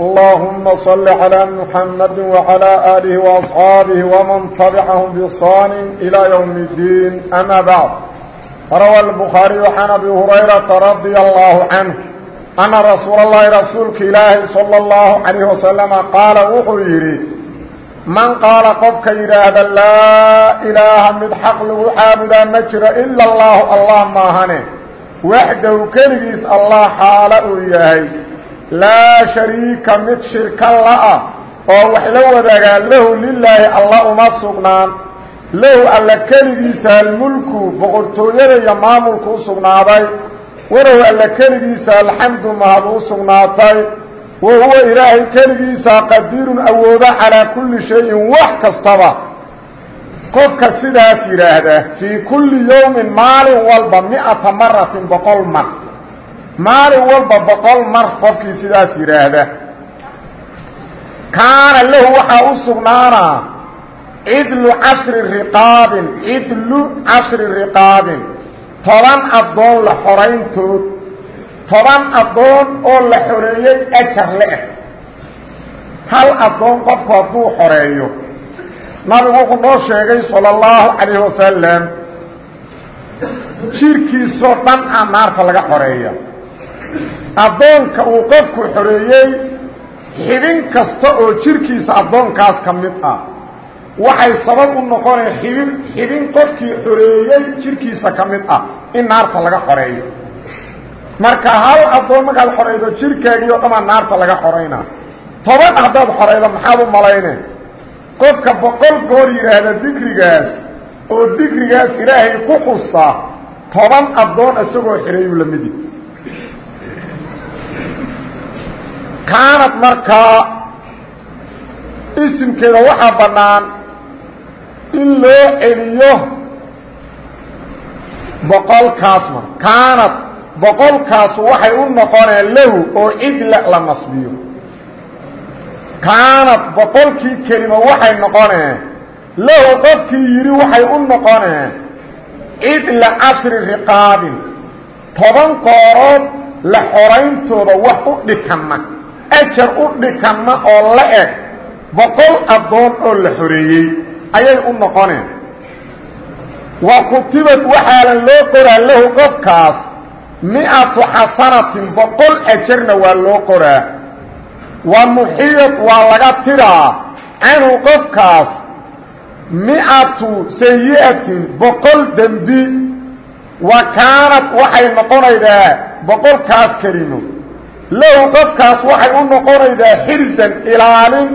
اللهم صل على محمد وعلى آله وأصحابه ومن تبعهم بإحسان إلى يوم الدين أما بعد روى البخاري عن أبي هريرة رضي الله عنه أن رسول الله رسولك إلهي صلى الله عليه وسلم قال وحيري من قال قفك إراد لا إله من حق له حابدا مجر إلا الله الله ماهنه وحده كلgiis الله xaalo uu yahay laa شhariika mid shirka la-ah oo wax la wadaagaa lahu lilaahi alla uma sugnaan. Lahu alla keligiisa almulku boqortooyada iyo maamulku u sugnaaday. Walahu alla keligiisa alxamdu mahad u sugnaatay. Wa huwa ilaahay keligiisa qadiirun awooda calaa kulli shayin wax kastaba. Qofka sidaas yidhaahda fii kulli yowmin maalin walba miata maratin boqol mar maalin walba boqol mar qofkii sidaas yidhaahda kaana lahu waxaa u sugnaanaa cidlu cashri riqaabin cidlu cashri riqaabin. Toban addoon la xorayntood toban addoon oo la xoreeyey ajar le-ah hal addoon qofku hadduu xoreeyo. Nabigu wuxuu noo sheegay salى اllahu calayh wasalam jirkiisoo dhan addoonka uu qofku xoreeyey xibin kasta oo jirkiisa addoonkaas ka mid ah. Waxay sabab u noqonaya xibin xibin qofkii xoreeyey jirkiisa ka mid ah in naarta laga xoreeyo. Marka hal addoon markaad xoreydo jirkaagii o dhamaa naarta laga xorayna toban haddaad xoreydo maxaad u malayne? Qofka boqol goor yidhaahda dikrigaas oo dikrigaas ilaahay ku xusa toban addoon isagoo xidhaeyuu la midi kaanad markaa isimkeeda waxaa bannaan in loo celiyo boqolkaas mar. Kaanad boqolkaasu waxay u noqoneen lahu oo cidla la nasbiyo. Kaanad boqolkii kelima waxay noqoneen lahu qofkii yidhi waxay u noqoneen cidla cashri riqaabin. Toban qoorood la xorayntooda wax u dhikanna ajar u dhikanna oo la eg boqol addoon oo la xoreeyey ayay u noqoneen. Wa kutibad waxaalan loo qoraa lahu qofkaas mi-atu xasanatin boqol ajarna waa loo qoraa. Wa muxiyad waa laga tiraa canhu qofkaas mi-atu sayi'atin boqol dembi wa kaanad waxay noqonaydaa boqolkaas kelimo lahu qofkaas waxay u noqonaydaa xirsan ilaalin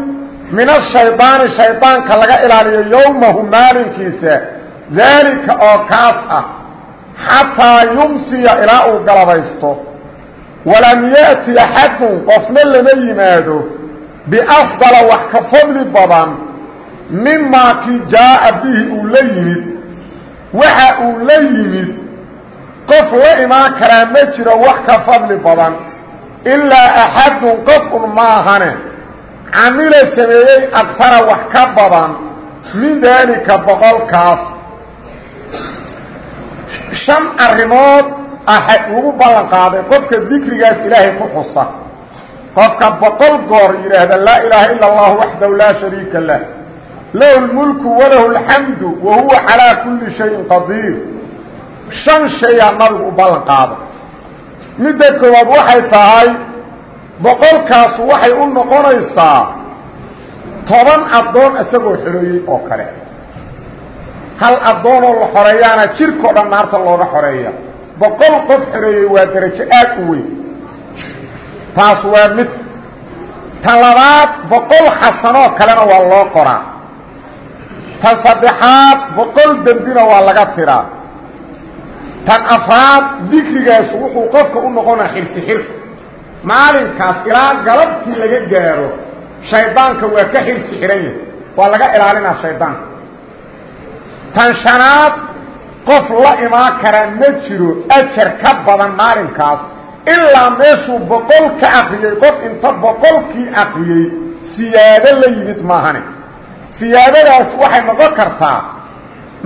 min ashaydaani shaydaanka laga ilaaliyo yowmahu maalinkiisa. Daalika oo kaas ah xataa yumsiya ilaa uu galabaysto. Walam yaأti axadun qofna lama yimaado. Biafdala wax ka fadli badan mimaa kii jaaءa bihi uu la yimid. Waxa uu la yimid qof la imaan karaa ma jiro wax ka fadli badan ilaa axadun qof un maahane camila sameeyey agfara wax ka badan min daalika boqolkaas shan arrimood aha ugu ballan qaaday qofka dikrigaas ilaahay ku xusa qofka boqol goor yidhaahda laa ilaaha ila allahu waxdahu laa shariika lah lahu lmulku walahu alxamdu wa huwa calaa kulli shayin qadiir shan shayaa nabigu u ballan qaaday midda koowaad waxay tahay boqolkaasu waxay u noqonaysaa toban addoon isagoo xoreeyey oo kale. Hal addoonoo la xoreeyaana jirkao dhan naarta looga xoreeya. Boqol qof xoreeyey waa darajo aad u weyn. Taas waa mid. Tan labaad boqol xasanoo kalena waa loo qoraa. Tan saddexaad boqol dembina waa laga tiraa tan afraad dikrigaas wuxuu qofka u noqonaa xirsi xir maalinkaas ilaa galabtii laga gaaro shaydaanka waa ka xirsi xidhan yahay. Waa laga ilaalinaa shaydaanka. Tan shanaad qof la imaan karaa ma jiro ajar ka badan maalinkaas. Ilaa meeshuu boqol ka akriyey qof inta boqolkii akriyey siyaado la yimid maahane. Siyaadadaas waxay noqon kartaa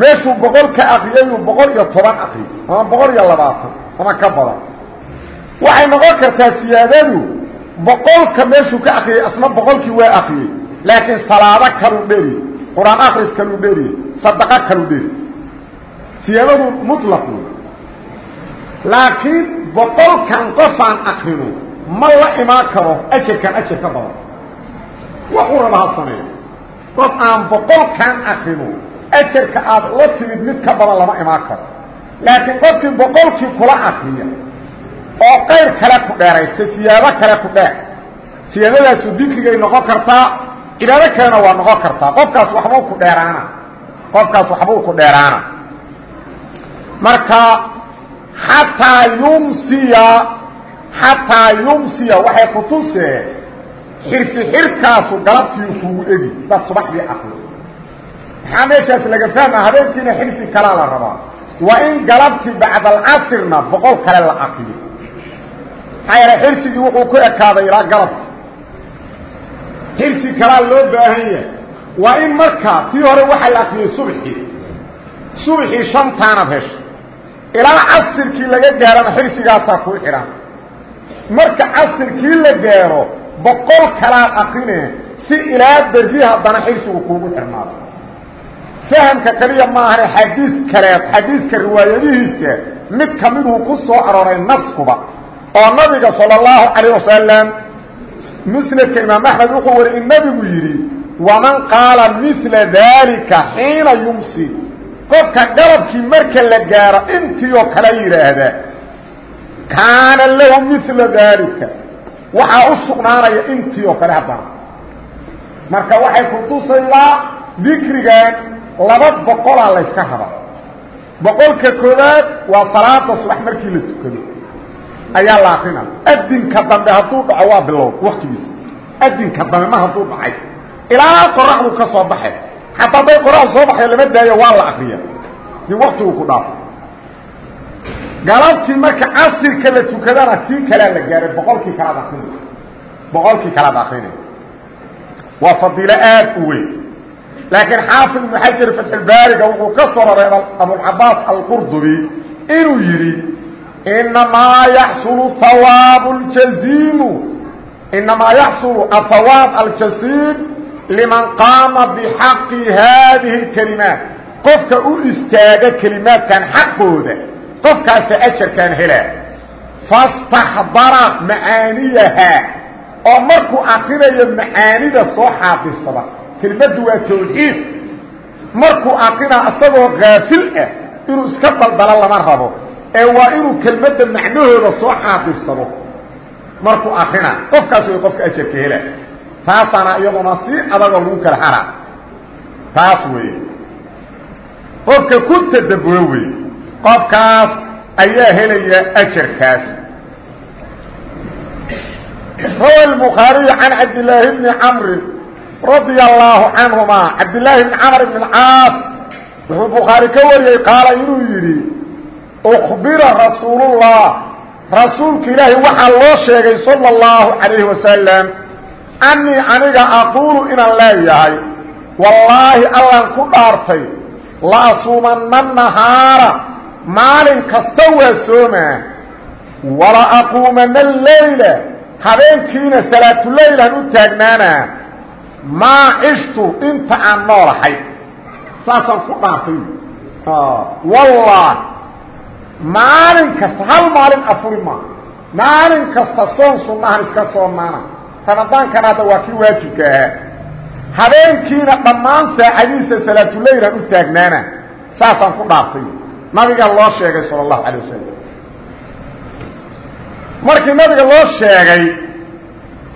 meeshuu boqol ka akriyayuu boqol iyo toban akriyo ama boqol iyo labaatan ama ka badan. Waxay noqon kartaa siyaadadu boqolka meeshuu ka akriyey asna boqolkii waa akriyey laakiin salaado kaluu dheriye qur'aan akris kaluu dheriye sadaqo kaluu dheri siyaadadu mutlaq wey laakiin boqolkan qofaan akrino ma la imaan karo ajarkan ajar ka badan. Waxuu raba ha qof aan boqolkan akrino ajarka aad la timid mid ka badan lama imaan karo. Laakiin qofkii boqolkii kula akriya oo qayr kale ku dheeraysta siyaado kale ku dheer siyaadadaasu dikrigay noqon kartaa cibaado kalena waa noqon kartaa. Qofkaas waxbuu ku dheeraana. Qofkaas waxbuu ku dheeraana. Marka xataa yumsiya xataa yumsiya waxay kutusee xirsi xirkaasu galabtii kugu egi. Dad subaxdii akri maxaa meeshaas laga fahma habeenkiina xirsi kalaa la rabaa waa in galabtii bacd alcasrna boqol kale la akriyo maxaa yeele xirsigii wuxuu ku ekaaday ilaa galabka xirsi kalaa loo baahan yahay. Waa in markaa tii hore waxaa la akriyey subxii subxii shantaanad hesho ilaa casirkii laga gaarana xirsigaasaa kuu xidhan marka casirkii la gaaro boqol kalaad akrine si ilaa berri haddana xirsigu kuugu xirnaado fahamka keliya maahane xadiis kaleed xadiiska riwaayadihiisa mid ka miduu ku soo arooray naskuba oo nabiga salى اllahu calayه wasalam musnadka imaam axmed wuxuu wari in nabigu yidhi waman qaala mila dalika xiina yumsi qofka galabkii marka la gaaro intii oo kale yidhaahda kaana lahu mila dalika waxaa u sugnaanaya intii oo kale haddana marka waxay kutusaydaa dikrigan laba boqolaa layska raba boqolka koowaad waa salaada subax markii la tukado. Ayaa la akrina adinka dambe hadduu dhaco waa bilow waktigiisa adinka dambe ma hadduu dhacay. Ilaa qoraxdu ka soo baxay xataa hadday qoraxdu soo baxay lama daayo waa la akriya di waktigu ku dhaafo galabtii marka casirka la tukadana kii kalea la gaaray boqolkii kalaad akrinay boqolkii kalaad akrinay waa fadiilo aad u weyn laakiin xaafid ibnu xajar fatxulbaariga wuxuu ka soo raray abulcabaas alqurdubi inuu yidhi inamaa yaxsulu hawaabu ljaziimu inamaa yaxsulu ahawaab aljasiim liman qaama bixaqi haadihi اlkelimaat qofka u istaaga kelimaadkan xaqooda qofkaasa ajarkaan helaa. Faاstaxdara macaaniyahaa oo markuu akrinayo macaanida soo xaadirsada kelimaddu waa tawxiid. Markuu akrina isagoo kaafil ah inuu iska daldalo lama rabo ee waa inuu kelmadda macnahooda soo xaadirsado markuu akrina qofkaas way qofka ajarka hela. Taasaana iyaduna si adagoo lagu kala hara taas weeye. Qofka ku tadabburo wey qofkaas ayaa helaya ajarkaas. Rawa الbukhaariyu can cabdillaahi bni camrin radia allaahu canhuma cabdillaahi bni camr bn اcaas wuxuu bukhaari ka wariyey qaala inuu yidhi ukbira rasuulullah. Rasuulka ilaahi waxaa loo sheegay sala اllahu calayhi wasalam annii aniga aquulu inaan leeyahay wallaahi allaan ku dhaartay la asuumanna nahaara maalin kasta waa soomaa wala aquumanna leyla habeenkiina salaatuleylan u taagnaanaa maa cishtu inta aan noolahay. Saasaan ku dhaartay ah, wallaahi. Maalin kasta hal maalin afuri maa maalin kasta soon sunnahan iska soonaana ramadaankana hadda waa kii waajibka ahaa. Habeenkiina dhammaan saacadihiisa salaatuleylan u taagnaana. Saasaan ku dhaartay nabiga loo sheegay sala allahu calay wasalam markii nabiga loo sheegay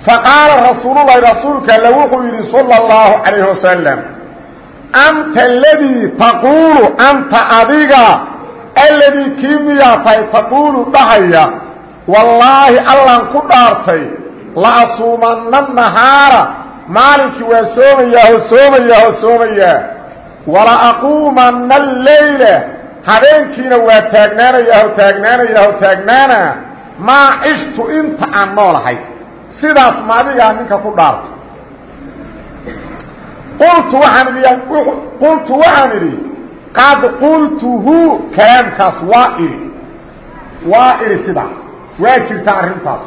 faqaala rasuululahi rasuulka all wuxuu yidhi sala اllahu calayh wasalam anta aladii taquulu anta adiga alladii kii miyaa tahay taquulu dhahaya wallaahi allaan ku dhaartay la asuumanna nahaara maalinkii waa soomayaa ho soomayaa ho soomayaa wala aquumanna aleyla habeenkiina waa taagnaanayaa ho taagnaanayaa ho taagnaana maa cishtu inta aan noolahay sidaas maadigaa ninka ku dhaartay qultu waxaan idhi qultu waxaan idhi qad qultuhu kalaamkaas waa idhi. Waa idhi sidaas. Waa jirtaa arrintaas.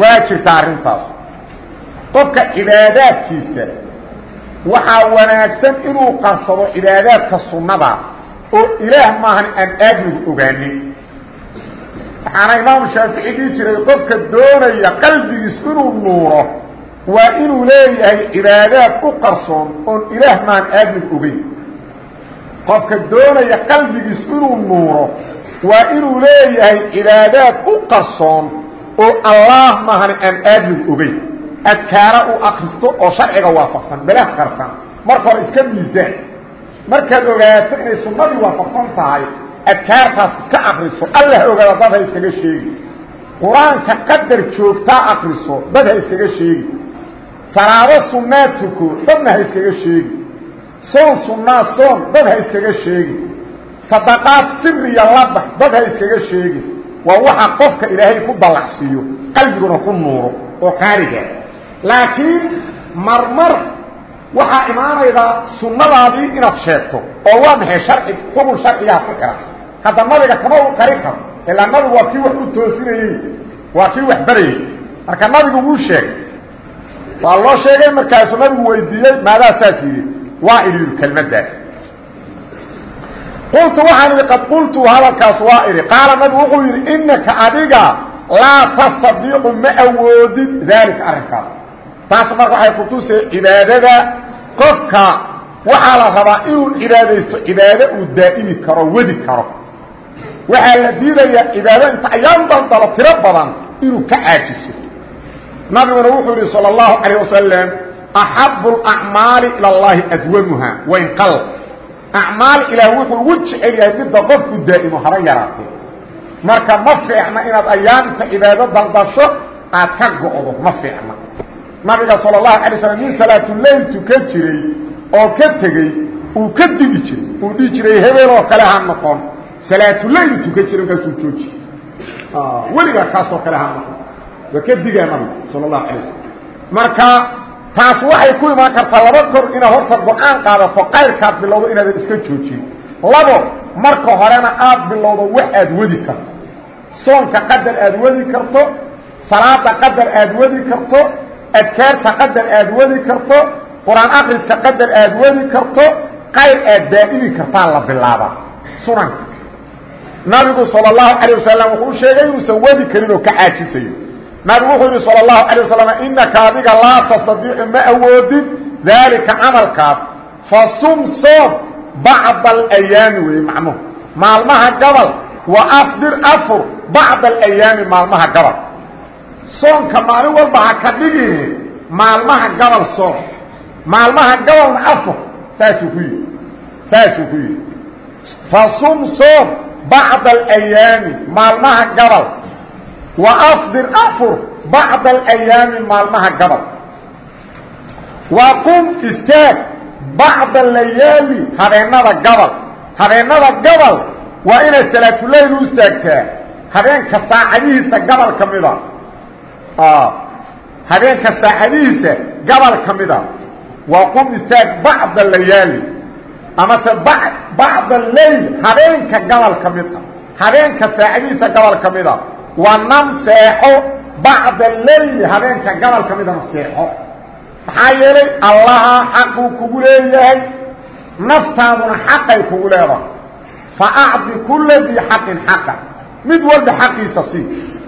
Waa jirtaa arrintaas. Qofka cibaadaadkiisa waxaa wanaagsan inuu qarsado cibaadaadka sunnada oo ilaah maahan aan aadmigu ogaanin waxaana imaamu shaafici dhihi jiray qofka doonaya qalbigiis inuu nuuro waa inuu leeyahay cibaadaad u qarsoon oon ilaah maahan aadmigu ogeyn. Qofka doonaya qalbigiis inuu nuuro waa inuu leeyahay cibaadaad u qarsoon oo allaah maahan aan aadmigu ogeyn. Adkaara uu akristo oo sharciga waafaqsan belah qarsan marka hore iska miisaan. Markaad ogaato inay sunnadii tahay adkaartaas iska akriso allah ogaada dad ha iskaga sheegi. Qur'aanka qadar joogtaa akriso dad ha iskaga sheegi. Salaado sunnaa tuko dadna ha iskaga sheegi. Soon sunnaa soon dad ha iskaga sheegi. Sadaqaad siriya labax dad ha iskaga sheegi. Waa waxa qofka ilaahay ku dallacsiiyo qalbiguna ku nuuro oo qaariga. Laakiin marmar waxaa imaanayda sunnadaadii inaad sheegto oo waa maxay sharci xukun sharcigaha ku xihan hadda nabiga kama u qari karo ilaa nabigu waa kii wax u toosinayey waa kii wax barayey marka nabigu wuu sheegay. Waa loo sheegay markaasuu nabigu weydiiyey maadaa saas yidhi waa idhi kelmaddaas qultu waxaan idhi qad qultu hadalkaas waa idhi. Qaala nabigu wuxuu yidhi inaka adiga laa tastadiicu ma awoodid daalika arrinkaas taas marka waxay kutusay cibaadada qofka waxaa la rabaa inuu cibaadaysto cibaado uu daa'imi karo wadi karo waxaa la diidayaa cibaado inta ayaan dandalo tiro badan inuu ka caajiso nabiguna wuxuu yihi salى اllahu عalيه wasalam axabu اlacmaali ilى اllahi adwamuha wain qal acmaal ilaah wuxuu ugu jecel yahay midda qofku daa'imo haba yaraatee marka ma fiicna inaad ayaanta cibaado daldasho aad ka go'do ma fiicna nabiga sal اlahu alay slam nin salaatulayl tukan jiray oo ka tegey uu ka digi jiray uu dhihi jiray hebeloo kale ha noqon. Salaatulayl tukan jiray markaasuu joojiyey. Ah, weligaa kaasoo kale ha noqon. Waa ka digaa nabiga sal اlahu alay slam marka taas waxay ku imaan kartaa laba kor inaad horta go'aan qaadato qayrkaad bilowdo inaadan iska joojin labo marka horena aad bilowdo wax aad wadi karto. Soonka qadar aad wadi karto salaada qadar aad wadi karto adkaarta qadar aad wadi karto qur-aan akriska qadar aad wadi karto qayr aad daa'imi kartaa la bilaabaa sunanka nabigu salى اlahu alيه wasalam wuxuu sheegay inuusan wadi karin oo ka caajisayo nabigu wuxuu yihi salى اlahu alيه wasalam inaka adiga laa tastadiicu ma awoodid daalika camalkaas fasum soom bacda alayaami weeye macnuhu maalmaha gabal wa afdir afur bacda alayaami maalmaha gabal soonka maalin walba ha ka dhigine maalmaha gabal soon. Maalmaha gabalna afur saasuu ku yidhi. Saasuu ku yidhi. Fasum soom bacda alayaami maalmaha gabal wa afdir afur bacda alayaami maalmaha gabal wa qum istaag bacda layaali habeenada gabal habeenada gabal waa inaad salaatuleyl u istaagtaa. Habeenka saacadihiisa gabal ka mida habeenka saacadihiisa gabal ka mida waa qum istaag bacda layaali amase bacda leyl habeenka gabal ka mid a habeenka saacadihiisa gabal ka mida waa nam seexo bacda leyli habeenka gabal ka midana seexo maxaa yeelay allaha xaquu kugu leeyahay naftaaduna xaqay kugu leedahay faacdi kula dii xaqin xaqa mid walba xaqiisa sii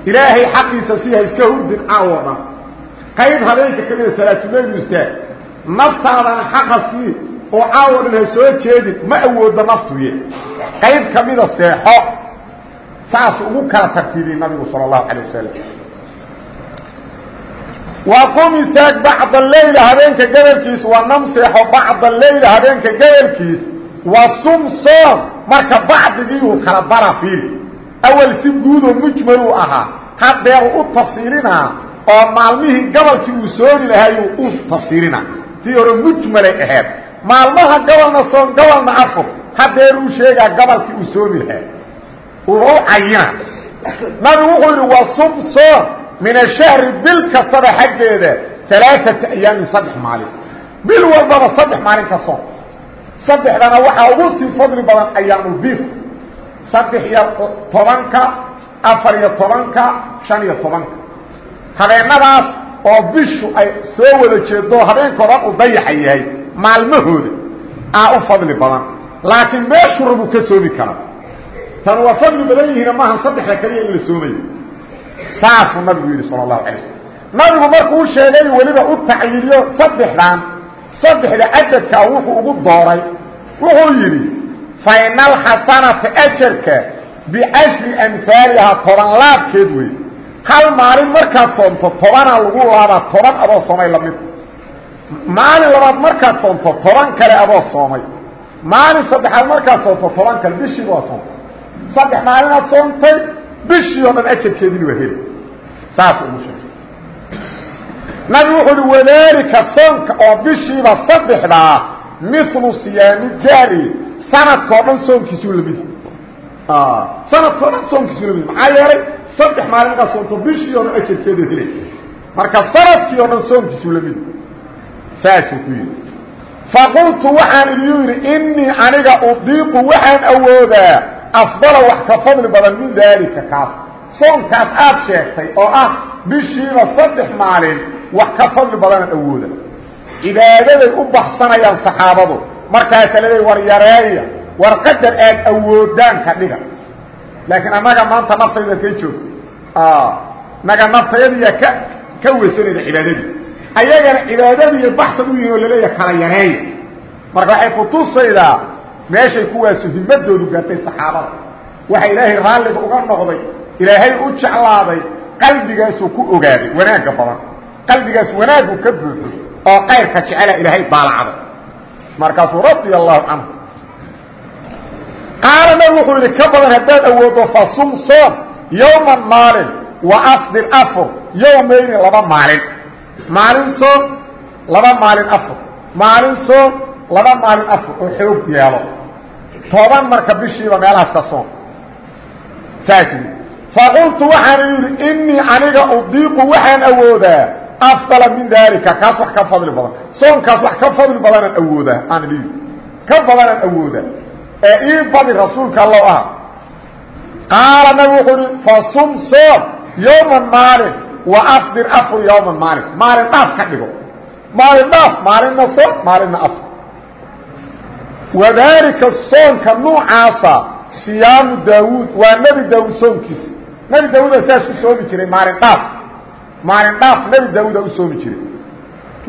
ilaahay xaqiisa siiha iska hurdin caawo dhan qayb habeenka ka mida ah salaatulaylu istaag naftaadana xaqa sii oo caawo dhan ha soo jeedin ma awoodda naftuye qayb ka mida seexo saas ugu kala tartiibiyey nabigu sala allahu calay wasalam wa qum istaag bacda leyla habeenka gabalkiis wa nam seexo bacda leyla habeenka gabalkiis wa sum soom marka bacdigii uu kala bara fiil awal si guudoo mujmaluu ahaa haddeeru u tafsiilinaa oo maalmihii gobolkii uu sooni lahaayuu u tafsiilinaa tii hore mujmalay ahayd maalmaha gabalna soon gabalna afur hadeer uu sheegaa gabalkii uu soomi lahaa uba u cayina nabigu wuxuu yidhi waa sum soon min ashahri bil kastaba xaggeeda alaaata ayaamin saddex maalin bil walbaba saddex maalin ka soon saddexdana ugu sii fadli badan ayaamulbiir saddex iyo tobanka afar iyo tobanka shan iyo tobanka. Habeenadaas oo bishu ay soo wada jeedo habeenka odhan uu dayaxa yahay maalmahooda aa u fadli badan. Laakiin meeshuu rabuu ka soomi karaa. Tan waa fadli badan yihiina maaha saddexda kaliya in la soomayo. Saasuu nabigu yidhi sala allahu alay slm nabigu markuu sheegay weliba u tacyiiliyo saddexdan saddexda cadadkaa wuxuu ugu dooray. Wuxuu yidhi fa ina alxasanata ajarka bicashri amhaalihaa toban laabkeed wey hal maalin markaad soonto tobanaa lagu laabaa toban adoo soomay la mid maalin labaad markaad soonto toban kale adoo soomay maalin saddexaad markaad soonto toban kale bishiiba waa soontay saddex maalinaad soontay bishii oo dhan ajarkeediina waa heli saas ugu sheegay nabigu wuxuu uhi wadaalika soonka oo bishiiba saddexdaa milu siyaami jaari sanadkao dhan soonkiisuu la mid sanadkao dhan soonkiisuu la mid maxaa yeelay saddex maalin markaad soonto bishii oo dhan ajarkeeda helaysa marka sannadkii oo dhan soonkiisuu la mid saasuu ku yidhi. Faqultu waxaan idiyu yidhi inii aniga udiiqu waxaan awoodaa afdala wax ka fadli badan min daalika kaas. Soonkaas aad sheegtay oo ah bishiiba saddex maalin wax ka fadli badanaan awooda cibaadaday u baxsanayaan saxaabadu markaasa leeday war yareeya war qadar aad awoodaan ka dhiga. Laakiin annaga maanta naftayda kay joogto naga naftayadiiya ka ka weysanayda cibaadadii. Ayagana cibaadadiiy baxsan u yihiin oo laleeyaha kala yareeya marka waxay kutusaydaa meeshay kuwaasu himadoodu gaartay saxaabada. Waxa ilaahay raalliga uga noqday ilaahay u jeclaaday qalbigaasuu ku ogaaday wanaagga badan. Qalbigaas wanaagu ka buuxo oo qayrka jecela ilaahay daalacday markaasuu radia allahu canhu qaala nabig wuxuu yidhi ka badan haddaad awooddo fasum soom yowman maalin wa afdir afur yowmayni laba maalin. Maalin soom laba maalin afur. Maalin soom laba maalin afur oo xoog yeelo toban marka bishiiba meelahaas ka soom. Saas faqultu waxaan yidhi inii aniga udiiqu waxaan awoodaa afdala min daalika kaas wax ka fadli badan soonkaas wax ka fadli badanaan awoodaa idhi ka badanaan awoodaa ee ii badi rasuulka allow ah qaala nabi wuxuu ihi fasum soom yowman maalin wa afdir afur yowman maalin maalin dhaaf ka dhigo maalin dhaaf maalinna soom maalinna afur wadaalika soonka nuucaasa siyaamu daawuud waa nebi daawuud soonkiisa nebi daawuuda saas u soomi jiray maalin dhaaf maalin dhaaf nebi daawuuda u soomi jiray.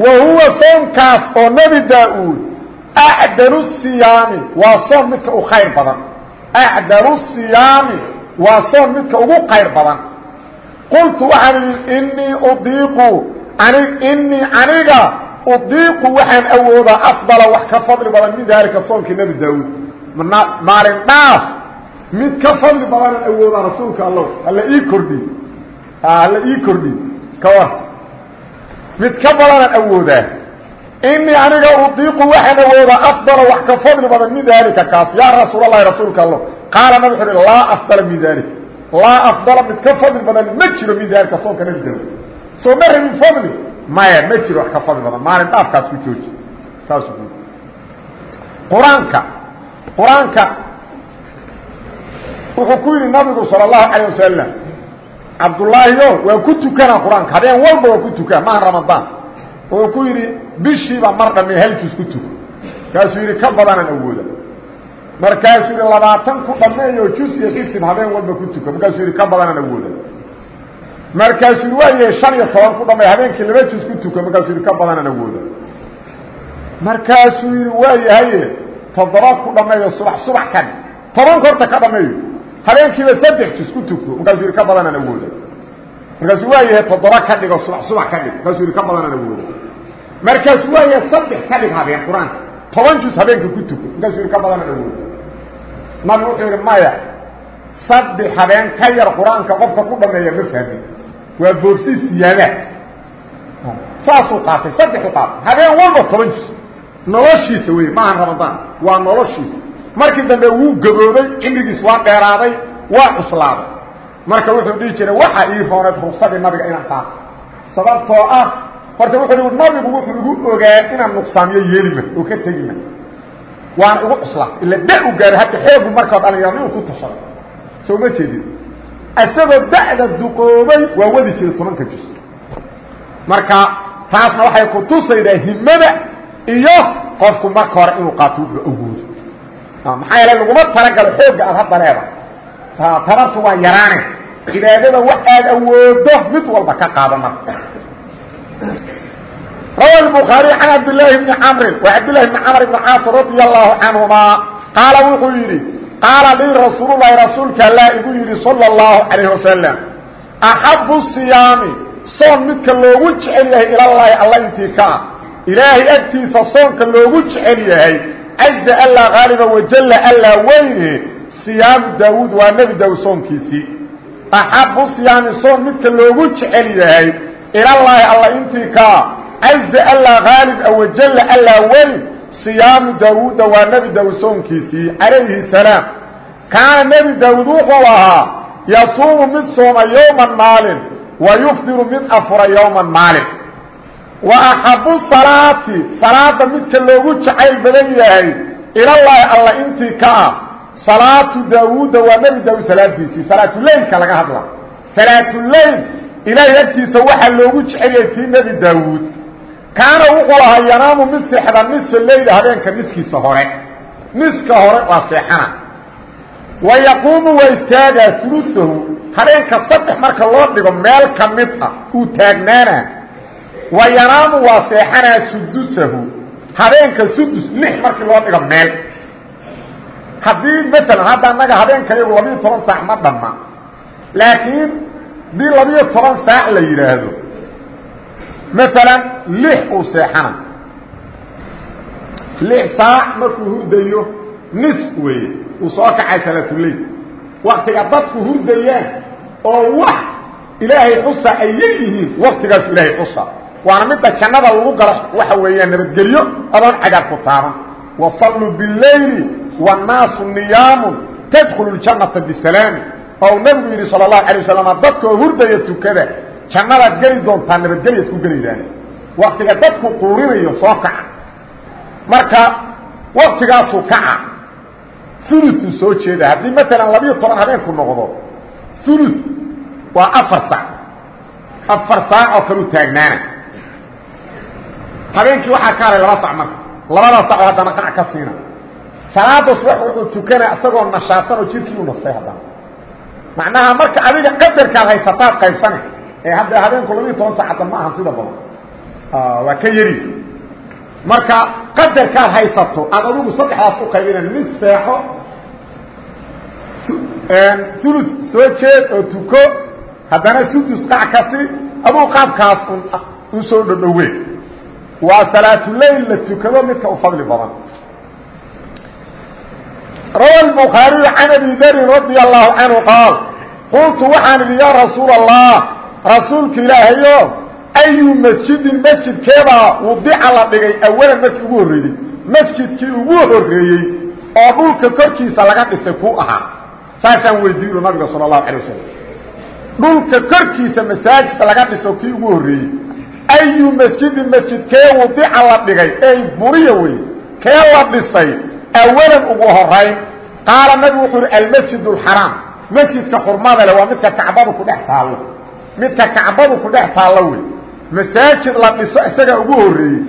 Wa huwa soonkaas oo nebi daa-uud acdalu siyaami waa soon midka u khayr badan. Acdalu siyaami waa soon midka ugu khayr badan. Qultu waxaan idhi inii udiiqu ani inii aniga udiiqu waxaan awoodaa afdala wax ka fadli badan min daalika soonkii nebi daawuud. Maalin dhaaf mid ka fadli badanaan awoodaa rasuulka allow hala ii kordhi hala ii kordhi ka war. Mid ka badanaan awoodaa inii aniga udiiqu waxaan awoodaa afdala wax ka fadli badan min daalika kaas. Yaa rasuul allahi rasuulka allo qaala nabig xu uhi laa afdala min daalik laa afdala mid ka fadli badan ma jiro min daalika soonka nabi daawud soo ma rabin fadli? Maya ma jiro wax ka fadli badan. Maalin dhaafkaas ku jooji. Saasuu ku qur'aanka qur'aanka wuxuu ku yidhi nabigu sala allahu calayh wasalam cabdullaahiyo waa ku tukanaa qur'aanka habeen walba waa ku tukaa maha ramadaan. Wuxuu ku yidhi bishiiba mar dhame halkiis ku tuko. Markaasuu yidhi ka badanaan awooda. Markaasuu yidhi labaatan ku dhameeyo jus iyo xisib habeen walba ku tuka markaasuu yidhi ka badanaan awooda. Markaasuu yidhi waaye shan iyo toban ku dhameey habeenkii laba jus ku tuka markaasuu yidhi ka badanaan awooda. Markaasuu yidhi habeenkiiba saddex jus ku tuko markaasuu yidhi ka badanaan awooda markaasuu waa yahay toddoba ka dhigo subax subax ka dhig markaasuu yidhi ka badanaan awooda markaasuu waa yahay saddex ka dhig habeen qur'aanka. Toban jus habeenka ku tuko markaasuu yidhi ka badanaan awooda nabi wuxuu yidhi maya saddex habeen ka yar qur'aanka qofka ku dhameeya ma fahmin. Waa boobsi siyaada saasuu qaatay saddexu qaatay. Habeen walba toban jus noloshiisa wey maaha ramadaan. Waa noloshiisa markii dambe wuu gaboobay cimrigiis waa dheeraaday waa cuslaaday. Marka wuxuu dhihi jiray waxa ii rooneed ruksadii nabiga inaan qaato. Sababtoo ah horta wuxuu i nabigu wuxuu igu ogaa inaan nuqsaamiyo yeelima oo ka tegima waana igu cuslaa ila da u gaaro hadda xoogu markao dhalinyarnimu ku tashaday. Soo ma jeedin. Isagoo da'da duqoobay waa wadi jiray tobanka jus marka taasna waxay ku tusaydaa himada iyo qofku marka hore inuu qaato wuxuu awoodo Ah, maxaa yeele laguma talagalo xoogga aad hadda leeda tabartu waa yaraane. Cibaadada waxaad awoodo mid walba ka qaada marka rawa bukhaari can cabdillaahi bni camrin wa cabdillahi bni camr ibni caas radia allahu canhumaa qaala wuxuu yidhi qaala lii rasuululahi rasuulka allaa igu yidhi sala اllahu calayh wasalam axabu siyaami soon midka loogu jecel yahay ilallaahi alla intii ka ah. Ilaahay agtiisa soonka loogu jecel yahay caza allaa haaliba wajalla allaa weyne siyaamu daawuud waa nebi daawud soonkiisii axabu siyaami soon midka loogu jecel yahay ilallaahi alla intii kaa caza allaa haalib a wajalla allaa weyn siyaamu daawuuda waa nebi daawud soonkiisii calayhi salaam. Kaana nebi daawuud wuxuu ahaa yasuumu mid sooma yowman maalin wa yufdiru mid afura yowman maalin wa axabu salaati salaada midka loogu jacayl badan yahay ilallaahi alla intii ka ah. Salaatu daawuuda waa nebi daawuud salaadiisii salaatuleylka laga hadla salaatuleyl ilaahay agtiisa waxaa loogu jecel yahay tii nebi daawuud. Kaana wuxuu lahaa yanaamu mid seexda nisfa leyla habeenka niskiisa hore. Niska hore waa seexana. Wa yaquumu waa istaagaa uluahu habeenka saddex marka loo dhigo meel ka mid ah uu taagnaana wa yanaamu waa seexanaa sudusahu. Habeenka sudus lix markii loo dhigo meel. Haddii maalan hadda annaga habeenka iyagu labiyo toban saac ma dhamma. Laakiin haddii labiyo toban saac la yidhaahdo maalan lix uu seexana. Lix saac markuu hurdayo nis weeye uu soo kacay salaatuleyl waktiga dadku hurdayaan oo wax ilaahay xusa ay yaryihiin waktigaasu ilaahay xusa waana midda jannada lagu galo waxa weeyaan nabadgelyo adoon cagaar ku taaban wasalluu bileyli wannaasu niyaamun tadkhulu ljannata bisalaami oo nabigu yidhi sala allahu alay wasalam dadkaoo hurdaya tukada jannadaad geli doontaa nabadgelyaad ku gelaydaan. Waktiga dadku quurinayo soo kaca. Marka waktigaasuu kaca uluuu soo jeeda. Haddii maalan labiyo toban habeenku noqdo ulu waa afar saac. Afar saac oo kaleu taagnaana habeenkii waxaa ka haray laba sac marka. Labada sac oo haddana qac ka siina. Salaada subax wuxuu tukana isagoo nashaadsan oo jirkii u nastay haddana. Macnaha marka adiga qadarkaad haysataad qaybsane. Ee hadda habeenku labiyo toban sac hadda ma aha sida badan. Waa ka yari. Marka qadarkaad haysato aad adigu saddexdaas u qaybina nis seexo ulu soo jeed oo tuko haddana sudus qac kasi aduu qaabkaas un soo dhodhowe waa salaatuleyl la tukado midka u fadli badan. Rawa bukhaariyu can abi darin radi allahu canhu qaal qultu waxaan idhi yaa rasuul allah rasuulka ilaahayo ayu masjidin masjidkeebaa wudica la dhigay awalan markii ugu horreeyey masjidkii ugu horreeyey oo dhulka korkiisa laga dhisay kuu ahaa. Saasaan weydiinu nabiga sala allahu calay wasalam dhulka korkiisa masaajidka laga dhiso kii ugu horreeyey ayu masjidin masjidkee wudica la dhigay ey buriya wey kee la dhisay awalan ugu horayn qaala nabigu wuxuu uhi almasjid اxaraam masjidka xurmada le waa midka kacbadu ku dhex taallo midka kacbadu ku dhex taallo wey masaajid la dhiso isagaa ugu horeeyey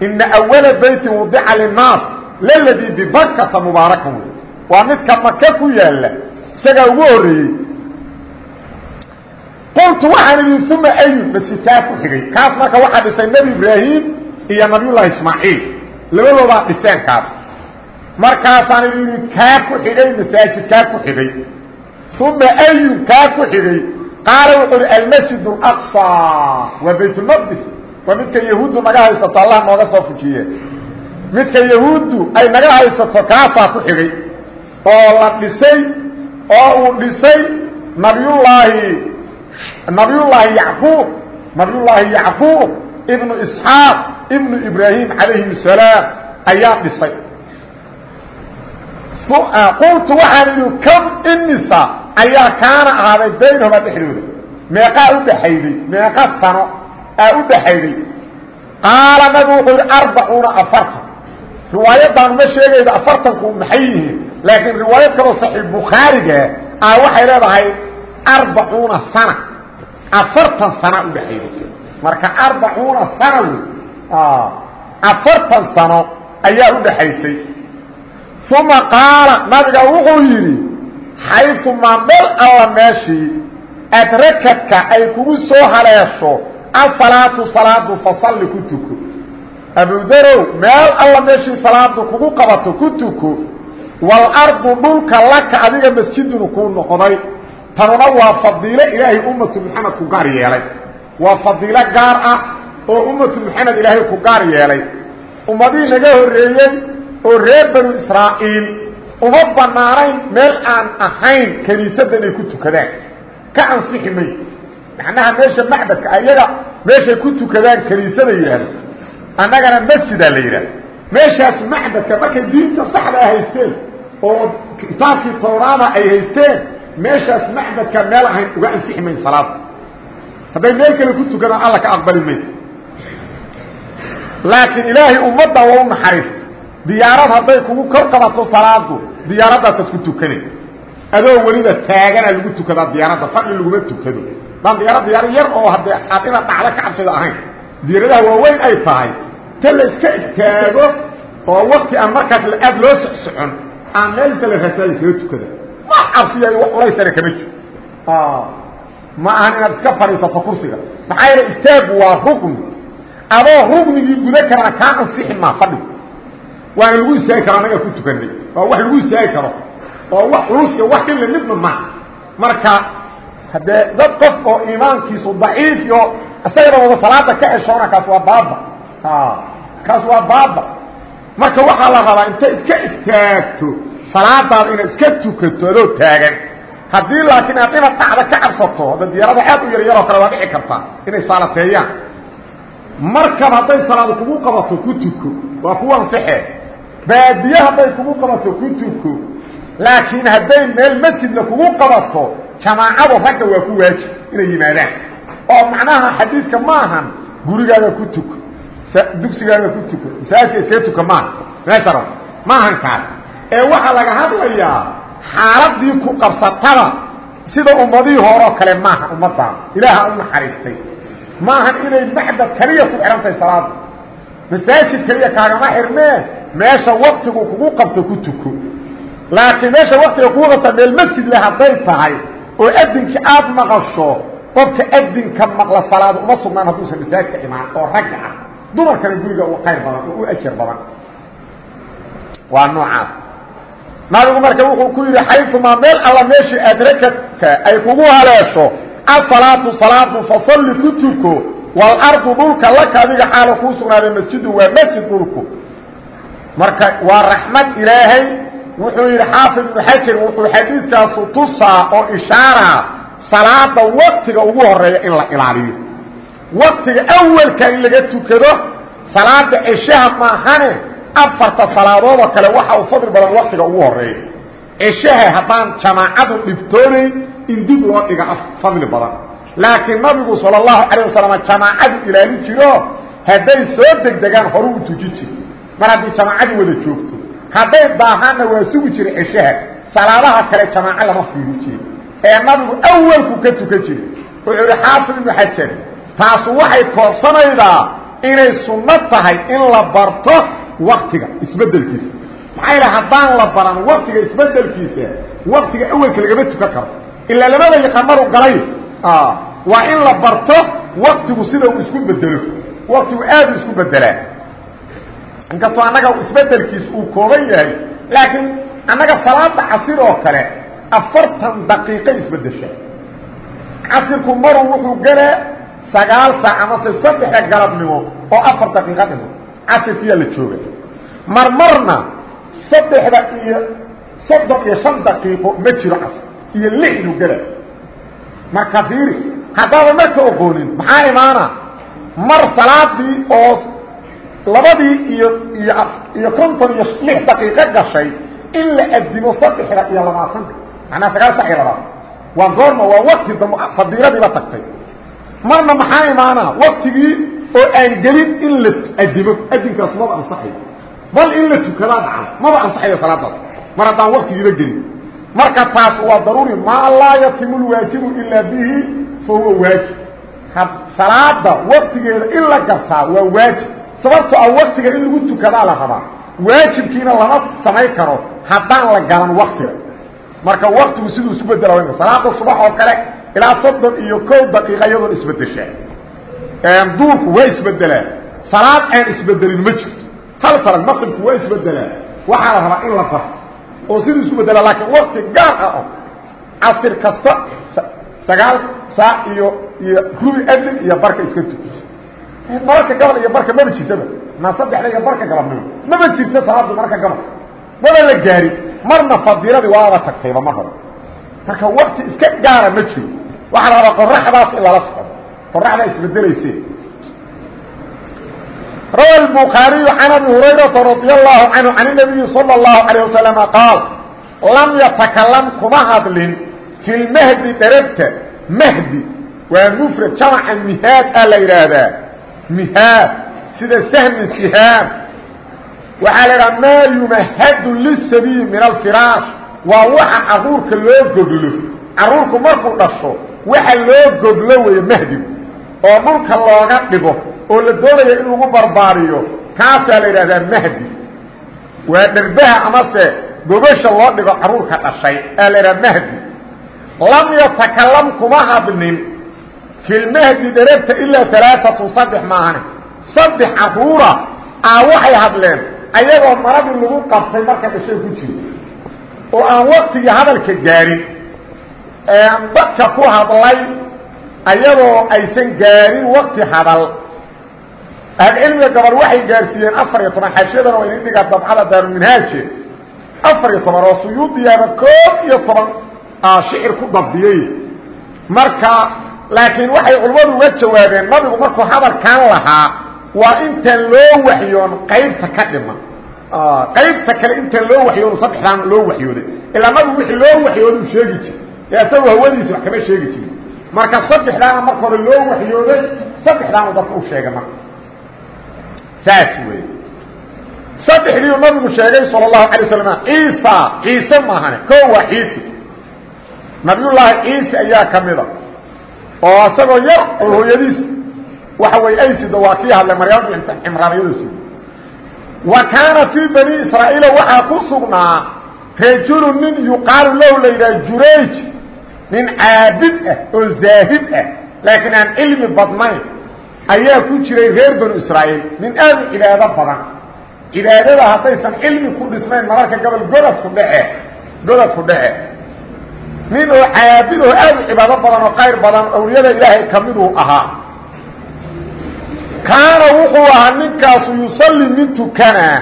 ina awala beytin wadica linaas laladii bibakata mubaaraka wey waa midka maka ku yaalla isagaa ugu horeeyey qultu waxaan idhi uma ayun masjidkaa ku xigay kaas marka waxaa dhisay nebi ibraahim iyo nabiyullahi ismaaciil labadoodaa dhiseen kaas markaasaan idhi kaa ku xigay masaajid kaa ku xigay uma ayun kaa ku xigay qaala wuxuu uhi almasjid اaqصى waa baytulmaqdis waa midka yahuuddu naga haysato allah nooga soo fujiye midka yahuuddu ay naga haysato kaasaa ku xigay oo la dhisay oo uu dhisay nabiyullaahi nabiyullaahi yacquub nabiyullaahi yacquub ibnu isxaaq ibnu ibraahim calayhi salaam ayaa dhisay. Qultu waxaan idhi kam imisa ayaa kaana ahaaday baynahuma dhexdooda. Meeqaa udhaxayday meeqa sano aa u dhaxayday. Qaala nabigu wuxuu yidhi arbacuuna afartan. Riwaayaddaanu ma sheegayda afartanku maxay yihiin laakiin riwaayad kaloo saxiix bukhaariga ah waxay leedahay arbacuuna sana afartan sana udhaxayday marka arbacuuna sana wey afartan sano ayaa udhaxaysay uma qaala nabiga wuxuu yidhi xayumaa meel alla meeshii adrakadka ay kugu soo haleesho asalaatu salaadu fasalli ku tuko. Abudarow meel alla meeshii salaadu kugu qabato ku tuko walardu dhulka laka adiga masjidun kuu noqday tanuna waa fadiilo ilaahay ummatu maxamed ku gaar yeelay. Waa fadiilo gaar ah oo ummatu maxamed ilaahay ku gaar yeelay. Ummadihii naga horreeyey oo reer banu israa'iil uma bannaanayn meel aan ahayn kiniisadda inay ku tukadaan. Ka ansixi may. Macnaha meesha macbadka ayaga meeshay ku tukadaan kiniisada yidhaahdo. Annagana masjidaa la yidhahdo meeshaas macbadka markay diinta saxda a haysteen oo kitaabkii tawraada ay haysteen meeshaas macbadka meel ahayn uga ansixi mayn salaada hadday meel kale ku tukadaan alla ka aqbali may laakiin ilaahay ummadda waa u naxariista diyaarad hadday kugu kor qabato salaadu diyaaradaasaad ku tukane. Adoo weliba taagana lagu tukadaa diyaaradda fadhi laguma tukado. Daan diyaarad diyaaro yar oo haddee aad inaad dhacdo ka cabsida ahayn. Diyaaradaha waaweyn ay tahay ta la iska istaago oo wakti aan markaas aad loo socsocon aan meel inta la tukada wax cabsiya wax culaysana kama jiro. Ma ahan inaad iska fadhiisato kursiga. Maxaa yeele istaagu waa rukni adoo ruknigii guda karana kaa ansixi maa fadhigu waana lagu istaagi karo annaga ku tukanay waa wax lagu istaagi karo. Oo wax culus iyo wax dhille midna ma marka haddee dad qof oo iimaankiisu daciif iyo isagana wada salaada ka eshoona kaas waa baaba kaas waa baaba marka waxaa la rabaa inta iska istaagto salaadaada inaad iska tukato adoo taagan. Haddii laakiin aad inaad dhacda ka cabsato hadda diyaarada aad u yar yaroo kale waa dhici kartaa inay saalateeyaan. Markab hadday salaada kugu qabato ku tuko. Waa kuwa ansaxee baadiye hadday kugu qabato ku tuko. Laakiin hadday meel masjidna kugu qabato jamaacadu ragga waa ku waajib inay yimaadaan. Oo macnaha xadiidka ma ahan gurigaaga ku tuko dugsigaaga ku tuko masaajidka iskaga tuka maaha meesha rabta ma ahan kaas ee waxaa laga hadlayaa xaaladii ku qabsatada sida ummadihii horeoo kale maaha ummaddaada ilaaha u naxariistay. Maahan inay macdad kaliya ku xihan tahay salaada masaajid kaliya kaagama xirmee meesha waktigu kugu qabto ku tuko. Laakiin meesha waktiga kugu qabta meel masjid le hadday tahay oo adinkii aada maqasho qofka adinka maqla salaada uma sugnaan hadduusan masaajidka imaan oo ragga ah. Dumarkana guriga u qayr badan oo u ajar badan. Waa noocaas nabigu marka wuxuu ku yidhi xayumaa meel alla meeshii adrakadka ay kugu haleesho asalaatu salaadu fasalli ku tuko walardu dhulka laka adiga xaalo kuu sugnaaday masjidu waa masjid dhulku. Marka waa raxmad ilaahay. Wuxuu yidhi xaafid ibnu xajar wuxuu xadiiskaasu tusaa oo ishaaraa salaada waktiga ugu horreeya in la ilaaliyo. Waktiga awalka in laga tukado salaada ceshaha maahane afarta salaadoodoo kale waxa uu fadli badan waktiga ugu horreeya ceshaha haddaan jamaacadu dhibtoonayn in dib loo dhiga fadli badan. Laakiin nabigu sal اlahu alayه wasalam jamaacadu ilaalin jiro hadday soo degdegaan horu u tuji jir mar haddii jamaacadii wada joogto hadday daahaanna waa sugi jira ceshaha salaadaha kale jamaaco lama fiiri jiri. Ee nabigu awalku ka tukan jiray wuxuu ihi xaafid ibnu xajar taasu waxay koobsanaydaa inay sunno tahay in la barto waktiga isbedelkiisa maxaa yidha haddaan la baran waktiga isbedelkiisa waktiga awalka lagama tukan karo. Ilaa lamada yaqaan maru galay waa in la barto waktigu sida uu isku bedelo waktigu aad u isku bedelaa inkastoo annaga isbedelkiis uu kooban yahay laakiin annaga salaada casir oo kale afartan daqiiqo isbedesha casirku maruu wuxuu galaa sagaal saac amase saddexda galabnimo oo afar daqiiqo dhimo casirkiyaa la jooga. Marmarna saddexda iyo soddon iyo shan daqiiqo ma jiro casir iyo lixdu gala marka fiiri haddaaba marka oqoonin maxaa imaana? Mar salaadii oo labadii iyo iyo iyo konton iyo lix daqiiqo gashay in la adimo saddexda iyo labaatanka macnaa sagaal sax iyo labaatan. Waa goorma waa wakti dambe fadiiladiiba tagtay. Marna maxaa imaanaa waktigii oo aan gelin in la adimo adinkaas maba ansaxayo bal in la tukadaa dhacan maba ansaxayo salaadaas mar haddaan waktigiiba gelin. Marka taas waa daruuri maa laa yatimu lwaajibu ilaa bihi fa huwa waajib. Salaada waktigeeda in la gartaa waa waajib. Sababto a waktiga in lagu tukadaa la rabaa waajibkiina lama samayn karo haddaan la garan waktiga marka waktigu siduu isu bedela salaada subax oo kale ilaa soddon iyo kow daqiiqa iyadoon isbedeshaa duurku waa isbedelaa salaad aan isbedelin ma jirto. Hal salaad maqribku waa isbedelaa waxaa la rabaa in la barto. Oo siduu isku bedela laakiin wakti gaar ah oo casir kasta sagaal saac iyo iyo rubi adin iyo barka iska tuko mararka gabal iyo barka maba jirtaba ma saddexda iyo barka galabnimo maba. Jirto salaadu marka gabal. Maba la gaari marna fadiiladii waaba tagtayba mar hore marka wakti iska gaara ma jiro. Waxaa la rabaa qoraxdaas in lala socdo qoraxdaa isbedelayse rawa الbukhaariyu can abi hurayrata radi allahu canhu can الnabiyi salى اllahu عalيه wasalama qaal lam yatakalam kuma hadlin fi lmahdi dheragta mahdi waa mufrad jamaca mihaad a la yidhaahdaa mihaad sida sahmi sihaam waxaa la idhaha maa yumahadu lisabiyi min alfiraash waa waxa caruurka loo goglo caruurku markuu dhasho waxa loo goglo weeye mahdigu oo dhulka looga dhigo oo la doonaya in lagu barbaariyo kaasaa la yidhahdaa mahdi. Waa dherbaha amase gobasha loo dhigo caruurka dhashay aa la yidhaha mahdi. Lam yatakalam kuma hadlin fi lmahdi dherabta ilaa alaaatun saddex maahane saddex caruura aa waxay hadleen ayagoo maradii lagu qabtay marka dhashay ku jiro oo aan waktigii hadalka gaarin dadka ku hadlay ayadoo aysan gaarin wakti hadal. Ahlucilmiga gabal waxay gaarsiiyeen afar iyo toban xaashiyadana waa idin dhigaa dabcada daaruminhaaje afar iyo toban oo suyuudiyaaba koob iyo toban shicir ku dabdiyey. Marka laakiin waxay culimmadu uga jawaabeen nabigu markuu hadalkan lahaa waa intaan loo waxyoon qaybta ka dhiman qaybta kale intaan loo waxyoon saddexdaan loo waxyooday. Ilaa nabigu wixii loo waxyooda u sheegi jir ee isagoo hawadiisa wax kama sheegi jirin marka saddexdaana marka hore loo waxyooday saddexdaanu dadka u sheegay marka. Saas wey saddexdiiu nabigu sheegay sal اlahu alay waslam ciisa ciise maahane ko waa ciise nabiyullaahi ciise ayaa ka mida oo isagoo yar oo hooyadiis waxa wey aysido waa kii hadlay maryam cimraanyadosi wa kaana fii bani israa'iila waxaa ku sugnaa rajulu nin yuqaalu lahu la yidhaha jurayj nin caabid ah oo zaahid ah laakiin aan cilmi badnayn ayaa ku jiray reer banu israa'iil. Nin aad u cibaado badan. Cibaadada haddaysan cilmi ku dhisnayn mararka gobol godadku dhece godadku dhece nin oo caabid oo aad u cibaado badan oo qayr badan awliyada ilaahay ka miduu ahaa. Kaana wuxuu ahaa ninkaasu yusalli min tukanaa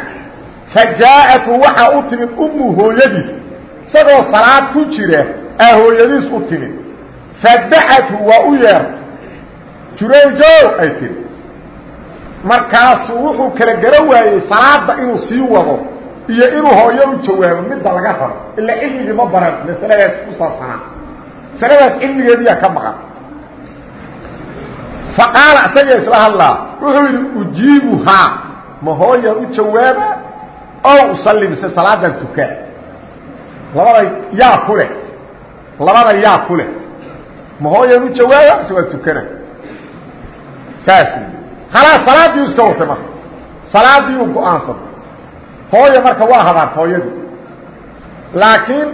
fa jaa'atu waxaa u timid ummu hooyadiis isagoo salaad ku jira aa hooyadiis u timid fadacathu waa u yeertay. Jurayjow ay tiri markaasuu wuxuu kala gara waayey salaada inuu sii wado iyo inuu hooyo u jawaabo midda laga rabo. Ilaa cilmigii ma baran masaladaas ku saabsanaa masaladaas cilmigeediyaa ka maqan. Faqaala isaga isla hadlaa wuxuu yidhi ujiibuhaa ma hooyaan u jawaaba ow usalli mise salaadan tukaa. Labada yaa ku leh labada yaa ku leh. Ma hooyaan u jawaaba mise waa tukana. Saas khalaas salaadii u iska watay marka. Salaadii uu go'aansaday hooya marka waa habaarta hooyadii laakiin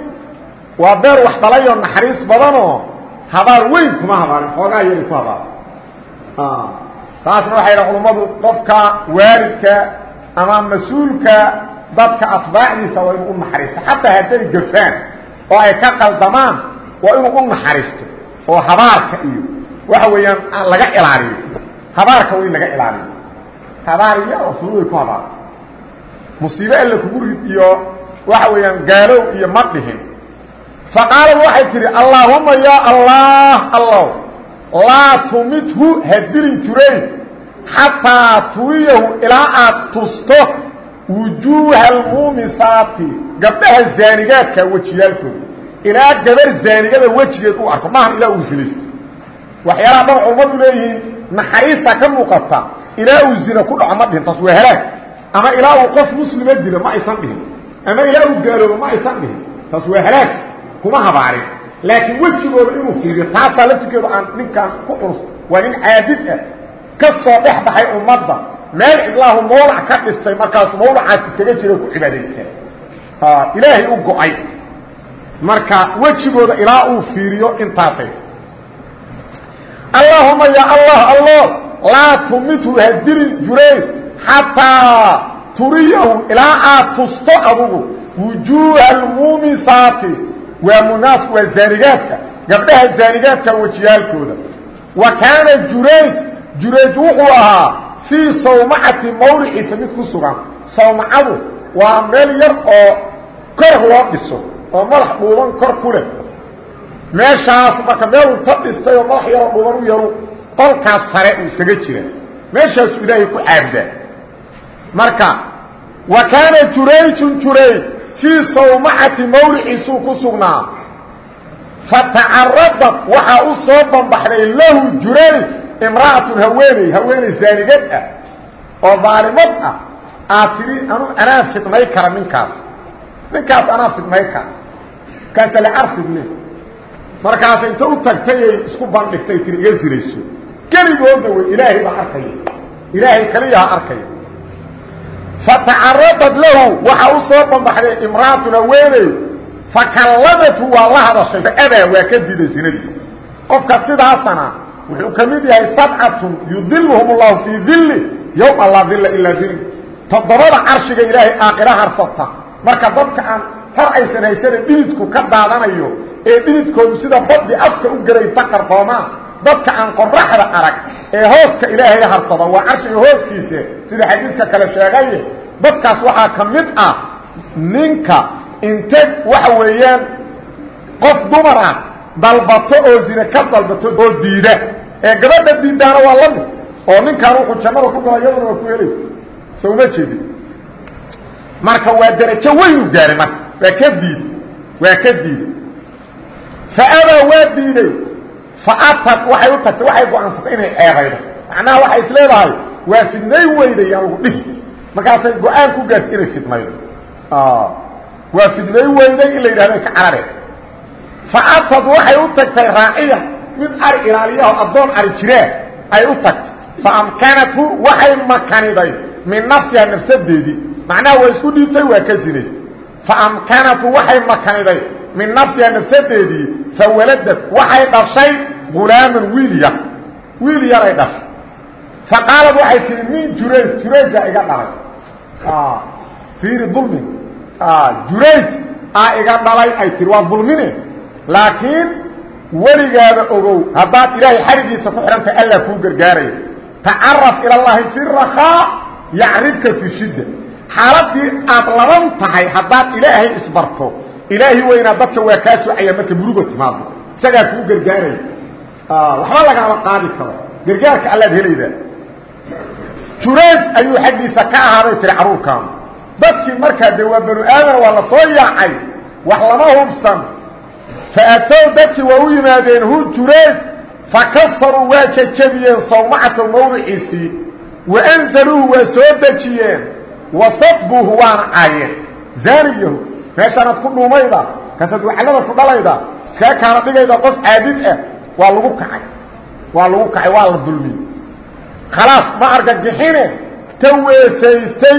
waa beer wax dhalayoo naxariis badanoo habaar weyn kuma habaarin xoogaa yari ku habaar taasna waxay dhaha culummadu qofka waalidka ama mas'uulka dadka atbaacdiisa waa inuu u naxariisto. Xataa hadday gafaan oo ay ka qaldamaan waa inuu u naxariisto oo habaarka iyo waxa weeyaan laga ilaaliyo. Habaarka waa in laga ilaaliyo. Habaar iyo oo furuday ku habaar. Musiibe alla kugu rid iyo waxa weeyaan gaalow iyo ma dhihin. Faqaalad waxay tidhi allaahuma yaa allah allow laa tumidhu ha dilin jurayd xataa turiyahu ilaa aad tusto wujuuha almuumisaati gabdhaha zaanigaadka wejiyaalkooda ilaa gabar zaanigada wejigeed u arko. Maahan ilaa uu sinaysto waxyaalaha dhan culammadu leeyihiin naxariista ka muuqata ilaa uu zina ku dhaco ma dhihin taas waa halaag. Ama ilaa uu qof muslima dilo ma aysan dhihin. Ama ilaa uu gaaloobo ma aysan dhihin taas waa halaag. Kuma habaarin. Laakiin wejigooda inuu fiiriyo taasaa laftirkeedu aan ninkaan ku culus waa nin caabid ah. Ka soo dhex baxay ummadda. Meel cidlaahu mawlac ka dhistay markaasu mawlacaas iskaga jira ku cibaadaystaa ilaahay u go'ay marka wejigooda ilaa uu fiiriyo intaasay. Allahuma ya allah allah laa tumithu ha dilin jurayd xataa turiyahu ilaa aad tusto adugu. Wujuuha almuumisaati waa munaas waa zaanigaadka gabdhaha zaanigaadka wejiyaalkooda wa kaana jurayj jurayj wuxuu ahaa fii sawmacati mawliciisa mid ku sugan. Sawmacadu waa meel yar oo kor loo dhiso oo madax dhuuban kor ku leh. Meeshaas marka meel unta dhistay oo madax yaroo dhuuban u yaru qolkaas sare uu iskaga jira. Meeshaasuu ilaahay ku caabudaa marka wa kaana jurayjun jurayj fii sawmacati mawliciisuu ku sugnaa. Fatacaradat waxaa u soo banbaxday lahu jurayj imra'atun haweeney haweeney zaanigad ah oo daalimad ah. Aad tidhi anu anaa fidnay kara ninkaas ninkaas anaa fidnay kara kaasa la carfidne markaas inta u tagtayay isku bandhigtay tii iga zinayso keligoodna wey ilaahay baa arkaya ilaahay kaliyaha arkaya fatacaradat lahu waxaa u soo banbaxday imra'atun haweeney fakallamathu waa la hadashay faabaa waa ka diiday zinadii. Qofka sidaasana wuxuu ka mid yahay sabcatun yudiluhum allahu fii dilli yowma laa dilla ilaa dilli toddobada carshiga ilaahay aakhira harsata marka dadka aan hor aysan haysana dhididku ka daadanayo ee dhididkoodu sida baddi afka u gelay faqarkoomaa dadka aan qoraxda arag ee hooska ilaahay harsada waa carshiga hooskiisa sida xadiiska kale sheegaye dadkaas waxaa ka mid ah ninka inte waxa weeyaan qof dumar ah dalbato oo zine ka dalbato oo diida. Ee gabadha diidaana waa la mid oo ninkaan wuxuu jannada ku gala iyaduna waa ku helaysa soo uma jeedin marka waa darajo weynu gaaray marka. Waa ka diiday waa ka diiday. Fa abaa waa diiday fa atad waxay u tagtay waxay go'aansatay inay ceebaydo macnaha waxay is leedahay waa fidnay weyday aan lagu dhihi markaasay go'aan ku gaartay inay fidnaydo waa fidnay weyday in la yidhahdo ka carareen fa atad waxay u tagtay raaciya mid ari ilaaliyaho addoon ari jiraan ay u tagtay. Fa amkanathu waxay makaniday min nafsiha nafsadeedii macnaha waa isku dhiibtay waa ka zinaystay fa amkanathu waxay makaniday. Min nafsiha nafsadeedii fa waladad waxay dhashay gulaaman wiil yar. Wiil yaray dhashay. Fa qaalad waxay tihi min jurayj jurayja iga dhalay. Fiiri dulmin jurayj aa iga dhalay ay tihi waa dulmine. Laakiin weligaaba ogow haddaad ilaahay xarigiisa ku xidhantay alla kuu gargaaraya. Tacaraf ila llahi fi rakaa yacrifka fi shidda xaaladii aad laban tahay haddaad ilaahay isbarto. Ilaahi weynaa dadka waa kaa socaya marka muruga timaado. Isagaa kuu gargaaraya. Waxba lagama qaadi karo. Gargaarka allaad helaydaa jurayj ayuu xaggiisa ka ahaaday tiri carruurkaanu dadkii markaa dee waa banu aadana waa la soo yaacay. Wax lama hubsan. Faatow dadkii waa u yimaadeen hu jurayj fakasaruu waa jajabiyeen sawmacata mawdiciisii waanzaluuhu waa soo dejiyeen wasabbuuhu waana caayeen zaaniyahu meeshaanaad ku dhuumayda kasaad waclada ku dhalayda iskaga kaana dhigayda qof caabid ah waa lagu kacay. Waa lagu kacay waa la dulmiyey khalaas ma argagixine ta weesaystay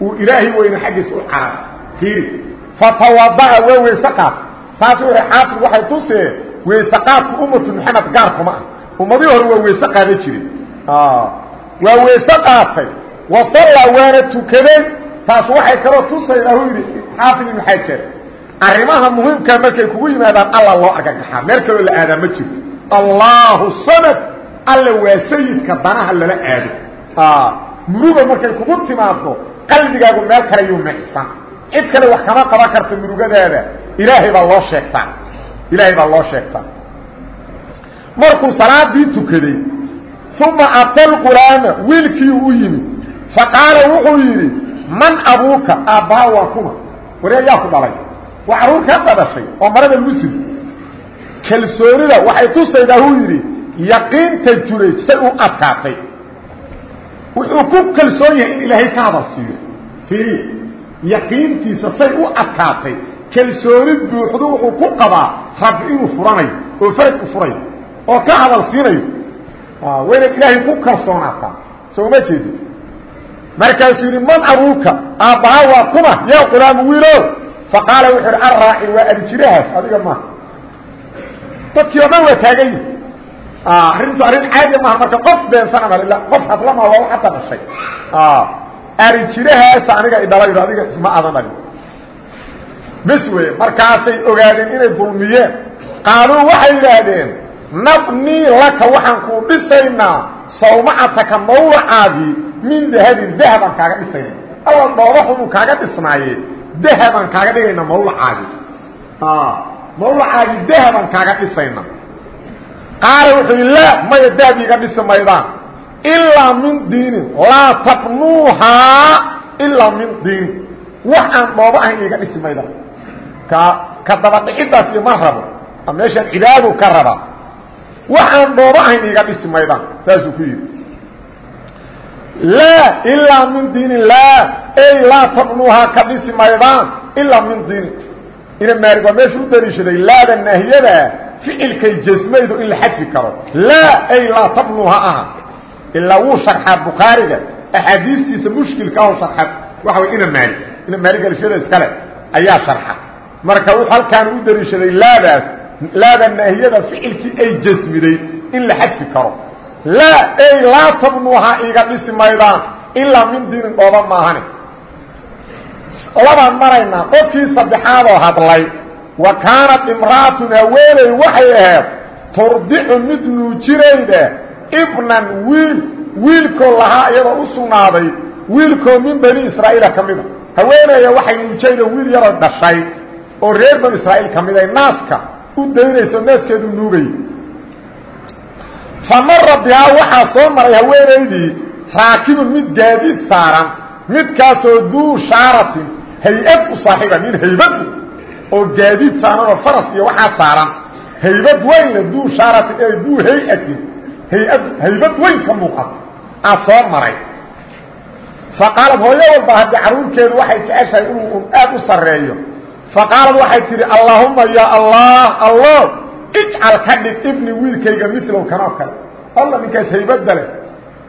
uu ilaahay weyne xaggiisa u caray fiiri fatawada'a waa weyse qaad. Taas w xaafid waxay tusee weyse qaadku ummatu maxamed gaarkuma ah. Ummadii hore waa weyse qaadan jiren waa weyse qaatay wasalla waana tukaday taas waxay kaloo tusaydaa hu yidhi xaafid ibnu xajar arrimaha muhiimkaa markay kugu yimaadaan alla loo argagaxaa meel kaloo la aadaa ma jirto. Allahu samad alla waa sayidka danaha lala aado. Muruga markay kugu timaaddo qalbigaagu meel kale yuu micsan cid kale wax kama qaban karta murugadaada ilaahay baa loo sheegtaa. Ilaahay baa loo sheegtaa. Markuu salaadii tukaday uma ata lqulaama wiilkii faqaala wuxuu yidhi man abuuka aabbaha waa kuma waree yaa ku dhalay waa carruur kaa dhadhashay oo marada lagu sidi kalsoonida waxay tusaydaa huu yidhi yaqiinta jurayj say u adkaatay wuxuu ku kalsoon yahay in ilaahay ka hadal siiyo fiiri yaqiintiisa say u adkaatay kalsooni buuxdu wuxuu ku qabaa rabbi inuu furanayo oo faraj u furayo oo ka hadal siinayo wayna ilaahay ku kalsoonaataa soo ma jeedi markaasuu yidhi man abuuka aabbaha waa kuma yaa qulaamu wiilo faqaala wuxuu yidhi arraaci waa adijirahaas adiga maaha dadkii o dhan waa taagan yihi arrintu arrin caadi maaha marka qof beensana mal ila qof hadlama waa hadda dhashay. Arijirahaasa aniga idhalaydo adiga isma aadan dhalin. Bes wey markaasay ogaadeen inay dulmiyeen. Qaaluu waxay yidhaahdeen nabnii laka waxaan kuu dhisaynaa sawmacataka mawlacaadii min dahabin dahabaan kaaga dhisayna alla dhoobaxunu kaaga dhisnaaye dahabaan kaaga dhigayna mawlacaagii mawlacaagii dahabaan kaaga dhisayna? Qaala wuxuu yidhi laa maya dahab iiga dhisi maydaan. Ilaa min diinin. Laa tabnuuhaa ilaa min diinin wax aan dhoobo ahayn iiga dhisi maydaan. Ka ka dabadhiciddaas ima rabo. Meeshaan cibaadu ka raba. Wax aan dhoobo ahayn iiga dhisi maydaan. Saasuu ku yidhi ilaa min diinin laa. Ey laa tabnuuhaa ka dhisi maydaan ilaa min diinin ina maalig waa meesha u daliishaday laada naahiyada ficilkay jasmaydu in la xadfi karo. Laa ay laa tabnuuha aha. Ilaa wuu sharxaa bukhaariga axaadiistiisa mushkilkaahu sharxa. Waxa way ina maalig ina maalig alfiyada iskale ayaa sharxa. Marka wuxuu halkaan u daliishaday laadaas laada naahiyada ficilkii ay jasmiday in la xadfi karo laa ay laa tabnuuha iga dhisi maydaan ilaa min diinin dhooba maahane labaan maraynaa qofkii saddexaadoo hadlay wa kaanat imra'atun haweeney waxay ahayd turdicu mid nuujinayda ibnan wiil wiilkoo lahaa iyadoo u sugnaaday wiilkoo min bani israa'iila ka mida haweeneeya waxay nuujayda wiil yaroo dhashay oo reer banu israa'iil ka miday naaska u daynayso naaskeedu nuugay fa mara bihaa waxaa soo maray haweenaydii raakibun mid gaadiid saaran midkaasoo duu shaaratin hay'ad u saaxiiba nin haybadu oo gaadiid saaranoo faras iyo waxaa saaran. Haybad weynle duu shaaratin ee duu hay'atin hay'ad haybad weyn ka muuqato. Aa soo maray. Fa qaalad hooyo walba haddii carruurkeedu waxay jeceshahay inuu aad u sarreeyo. Fa qaalad waxay tidhi allaahumma yaa allah allo ijcal ka dhig ibni wiilkayga milow kanoo kale. Alla ninkaas haybadda leh.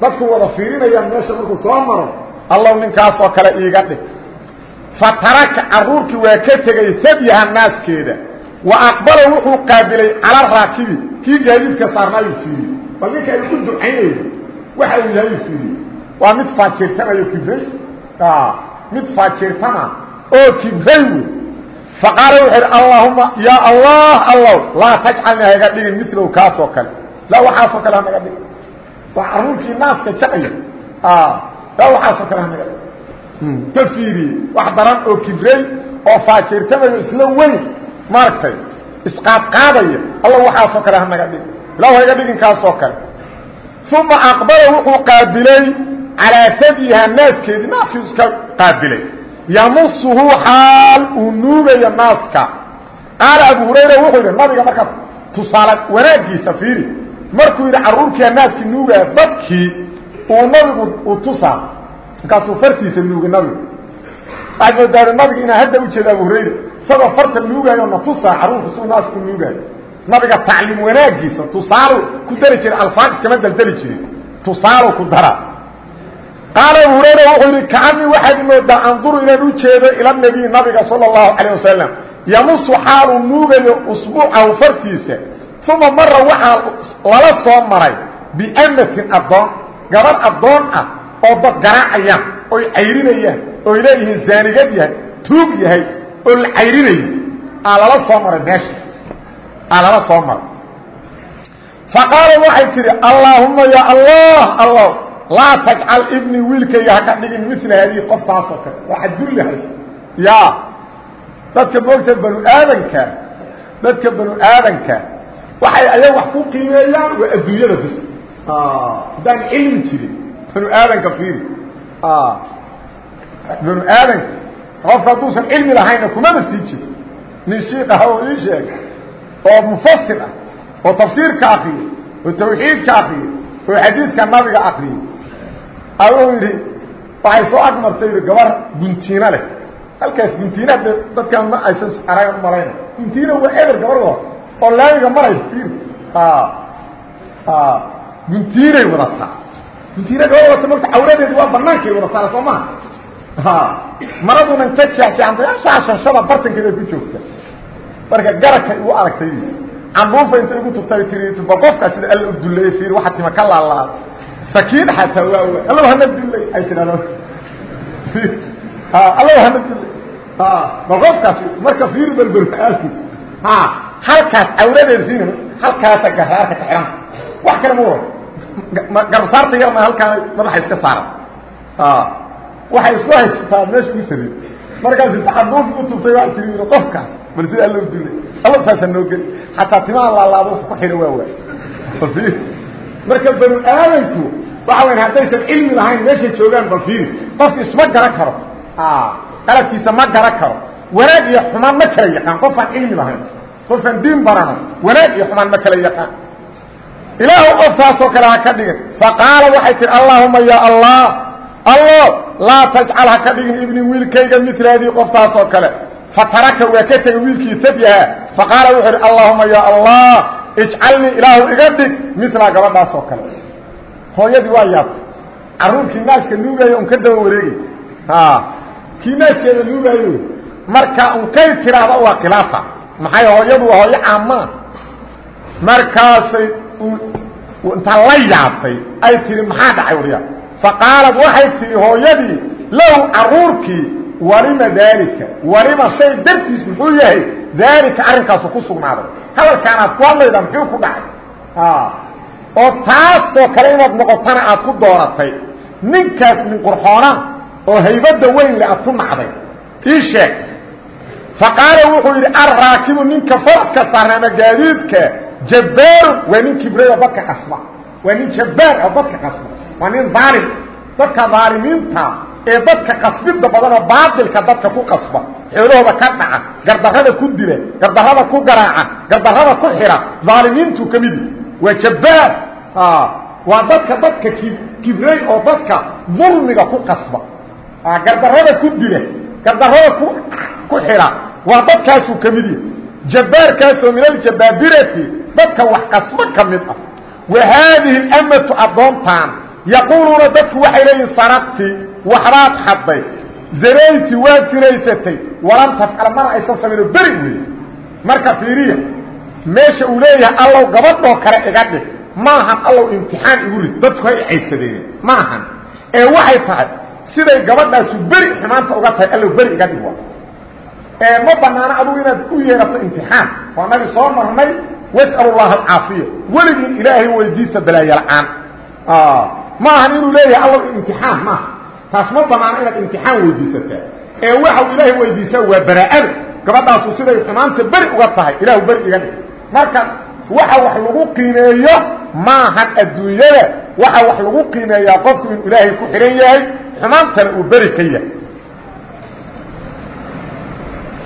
Dadku wada fiirinayaan meesha markuu soo maro. Allow ninkaasoo kale iiga dhig. Fataraka caruurkii waa ka tegey sadyaha naaskeeda wa aqbala wuxuu qaabilay cala raakibi. Kii gaadiidka saarnaayuu fiiriyey bal ninka ay ku ducaynayso waxa uu waa mid faajirtamayo kibray mid faqaala wuxuu idhi allaahuma yaa allah allow laa tajcalnii hayga dhigin milow kaasoo kale laa waxaasoo kale hanaga dhig waa caruurkii naaska jacaya laa waxaasoo kale hanaga dhig ka fiiriyey wax daran oo kibray oo faajirtamayo isla weyn maaragtay isqaadqaadaya alla waxaasoo kale hanaga dhig ilaw hayga dhiginkaasoo kale uma aqbala wuxuu qaabilay calaa sadyiha naaskeedii naaskii iska qaabilay yamusuhu xaal uu nuugayo naaska. Qaala abu hurayra wuxuu yidhi nabiga markaa tusaale wanaaggiisa fiiri. Markuu yidhi carruurkiia naaskii nuugaya dadkii uu nabigu uu tusaa markaasuu fartiisa nuugay nabigu. Waxaad moodaada nabiga inaa hadda ujeeda abu hurayra isagoo farta nuugaayo na tusaa carruurku suu naasku nuugaayo. Nabiga tacliim wanaagiisa tusaalu ku dari jiray alfaad iskama daldali jirin tusaalu ku dara qaala abu hurayra wuxuu yidhi kaanii waxaad moodaa anduru inaan u jeedo ila nabiy nabiga sala allahu calayh wasalam yamusu xaaluu nuugayo usbuucahu fartiisa uma mara waxaa lala soo maray biamatin addoon gabadh addoon ah oo dad garaacayaan oy cayrinayaan oy leeyihiin zaanigad yahay tuug yahay oo la cayrinayo aa lala soo maray meesha aa lala soo maray faqaala waxay tidhi allaahumma ya allah allah laa tajcal ibnii wiilkayga haka dhigin mila haadihi qoftaasoo kale. Waa xadgulli haysa. Ya dadka moogta banu aadanka dadka banu aadanka waxay ayaga wax ku qiimeeyaan waa adduunyada bis haddaan cilmi jirin banu aadanka fiiri. Banu aadanka qofka hadduusan cilmi lahayna kumaba sii jiro nin shiika oo ii sheeg oo mufasir ah oo tafsiirka akriyey oo oo xadiidka nabiga akriyey aduu yidhi waxay soo agmartay yidhi gabar guntiino leh. Halkaas guntiina de dadkaan ma aysan aragan umalayna guntiina waa eber gabardoo oo laamiga maray ir guntiinay wadataa. Guntiina gaba wadata marka cawradeedi waa banaankay wadataa soo maa maradunan ka jeexjeexantay shaashashada bartankeeda ku joogta. Marka garakay igu aragtay canduufa intay igu tugtay tiri ba qofkaa sida alla u duleeye fiir waxa tima ka laalaad sakiin xataa waa w alla hana dullay ay tidhahda alla hana dullay ba qofkaasi marka fiir balbalaalki halkaas cawradeeda fiir halkaasa garaarka ka xidhan wax kale ma wada. Garsaarta yarna halkaana madaxa iska saaran. Waxay isku haysataa meesha ugu sarey markaas taxaduuf u tubtay waa tiri qofkaas bal sida alla u dullay alla saasa noo geli xataa timaha laalaado wax ku xidha waa waay marka banu aadanku waxa weya haddaysan cilmi lahayn meeshay joogaan bal fiiri. Qof isma garan karo. Qalabkiisa ma garan karo. Wanaag iyo xumaan ma kala yaqaan. Qofaan cilmi lahayn. Qofaan diin barano wanaag iyo xumaan ma kala yaqaan. Ilaahu qoftaasoo kale ha ka dhigin. Faqaala waxay tihi allaahuma ya allah allo laa tajcal ha ka dhigin ibni wiilkayga milaadii qoftaasoo kale. Fataraka waa ka tegay wiilkii sadyaha faqaala wuxuu idhi allaahuma ya allah ijcalnii ilaahu iga dhig milaa gabadhaasoo hooyadii waa yaabtay. Caruurkii naaska nuugaayo un ka daba wareegay. Kii naaskeeda nuugaayo marka unkay tiraahda waa khilaafa. Maxay hooyadu waa hooyo caamaa markaasay intaa la yaabtay. Ay tihi maxaa dhacay warya faqaalad waxay tihi hooyadii low caruurkii walima daalika. Walima shay dartiis muxuu yahay? Daalika arrinkaasu ku sugnaaday. Hadalkaan aad ku hadlayda muxuu ku dhacay oo taasoo kale inaad noqotana aad ku dooratay. Ninkaas min qurxoona oo haybadda weyn le aad ku nacday. Ii sheeg. Faqaala wuxuu yidhi alraakibu ninka faraska saarna ama gaadiidka? Jabbaarun waa nin kibray oo dadka qasba. Waa nin jabbaar oo dadka qasba. Waa nin daalim dadka daalimiinta ee dadka qasbidda badan oo baatilka dadka ku qasba. Xoolahooda ka dhaca gardarrada ku dila gardarrada ku garaaca gardarrada ku xidha daalimiintuu ka midi waa jabbaar. Waa dadka dadka kibray oo dadka dulmiga ku qasba. Gardarrada ku dila gardarrada ku ku xidha waa dadkaasuu ka mid yahay. Jabbaarkaasoo min aljabaabirati dadka wax qasbo ka mid ah. Wa haadihi اlamatu addoontaan. Yaquuluuna dadku waxay leeyihiin saraqti waxbaad xadday. Zanayti waad sinaysatay walam tafcal mana aysan samayno beri wey marka fiiriya meesha uu leeyahay allow gabadhoo kale iga dhig. Maahan allow imtixaan igu rid dadku hay caysadeen maahan. Ee waxay tahay siday gabadhaasu beri xumaanta uga tahay allow beri iga dhig ee ma banaano adugu inaad u yeerato imtixaan. Waa nabi soo marnay was'al اllaha alcaafiya. Weligiin ilaahay weydiista balaayo la'aan ma ahan inuu leeyahay allow imtixaan maaha taas ma banaano inaad imtixaan weydiisataa. Ee waxa ilaahay weydiisaa waa baraa'ada gabadhaasu siday xumaanta beri uga tahay ilahu beri iga dhig marka waxa wax lagu qiimeeyo maahan adduunyada waxa wax lagu qiimeeyaa qofku inuu ilaahay ku xidhan yahay xumaantana uu beri ka yahay.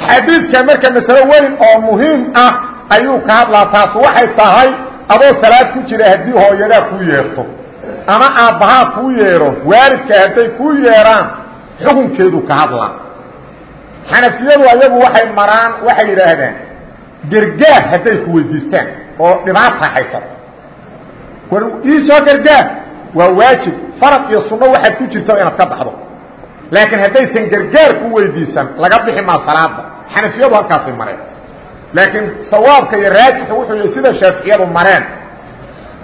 Xadiidka marka masalo weyn oo muhiim ah ayuu ka hadlaa taas waxay tahay adoo salaad ku jira haddii hooyadaa kuu yeerto ama aabbahaa kuu yeedho waalidka hadday kuu yeedhaan xukunkeedu ka hadlaa. Xanafiyadu ayagu waxay maraan waxay yidhaahdaan gargaar hadday ku weydiistaan oo dhibaata haysato war iisoo gargaar waa waajib farad iyo sunno waxaad ku jirta inaad ka baxdo. Laakiin haddaysan gargaar ku weydiisan laga bixi maa salaada xanafiyadu halkaasay mareen. Laakiin sawaabka iyo raajixu wuxuu sida shaaficiyadu mareen.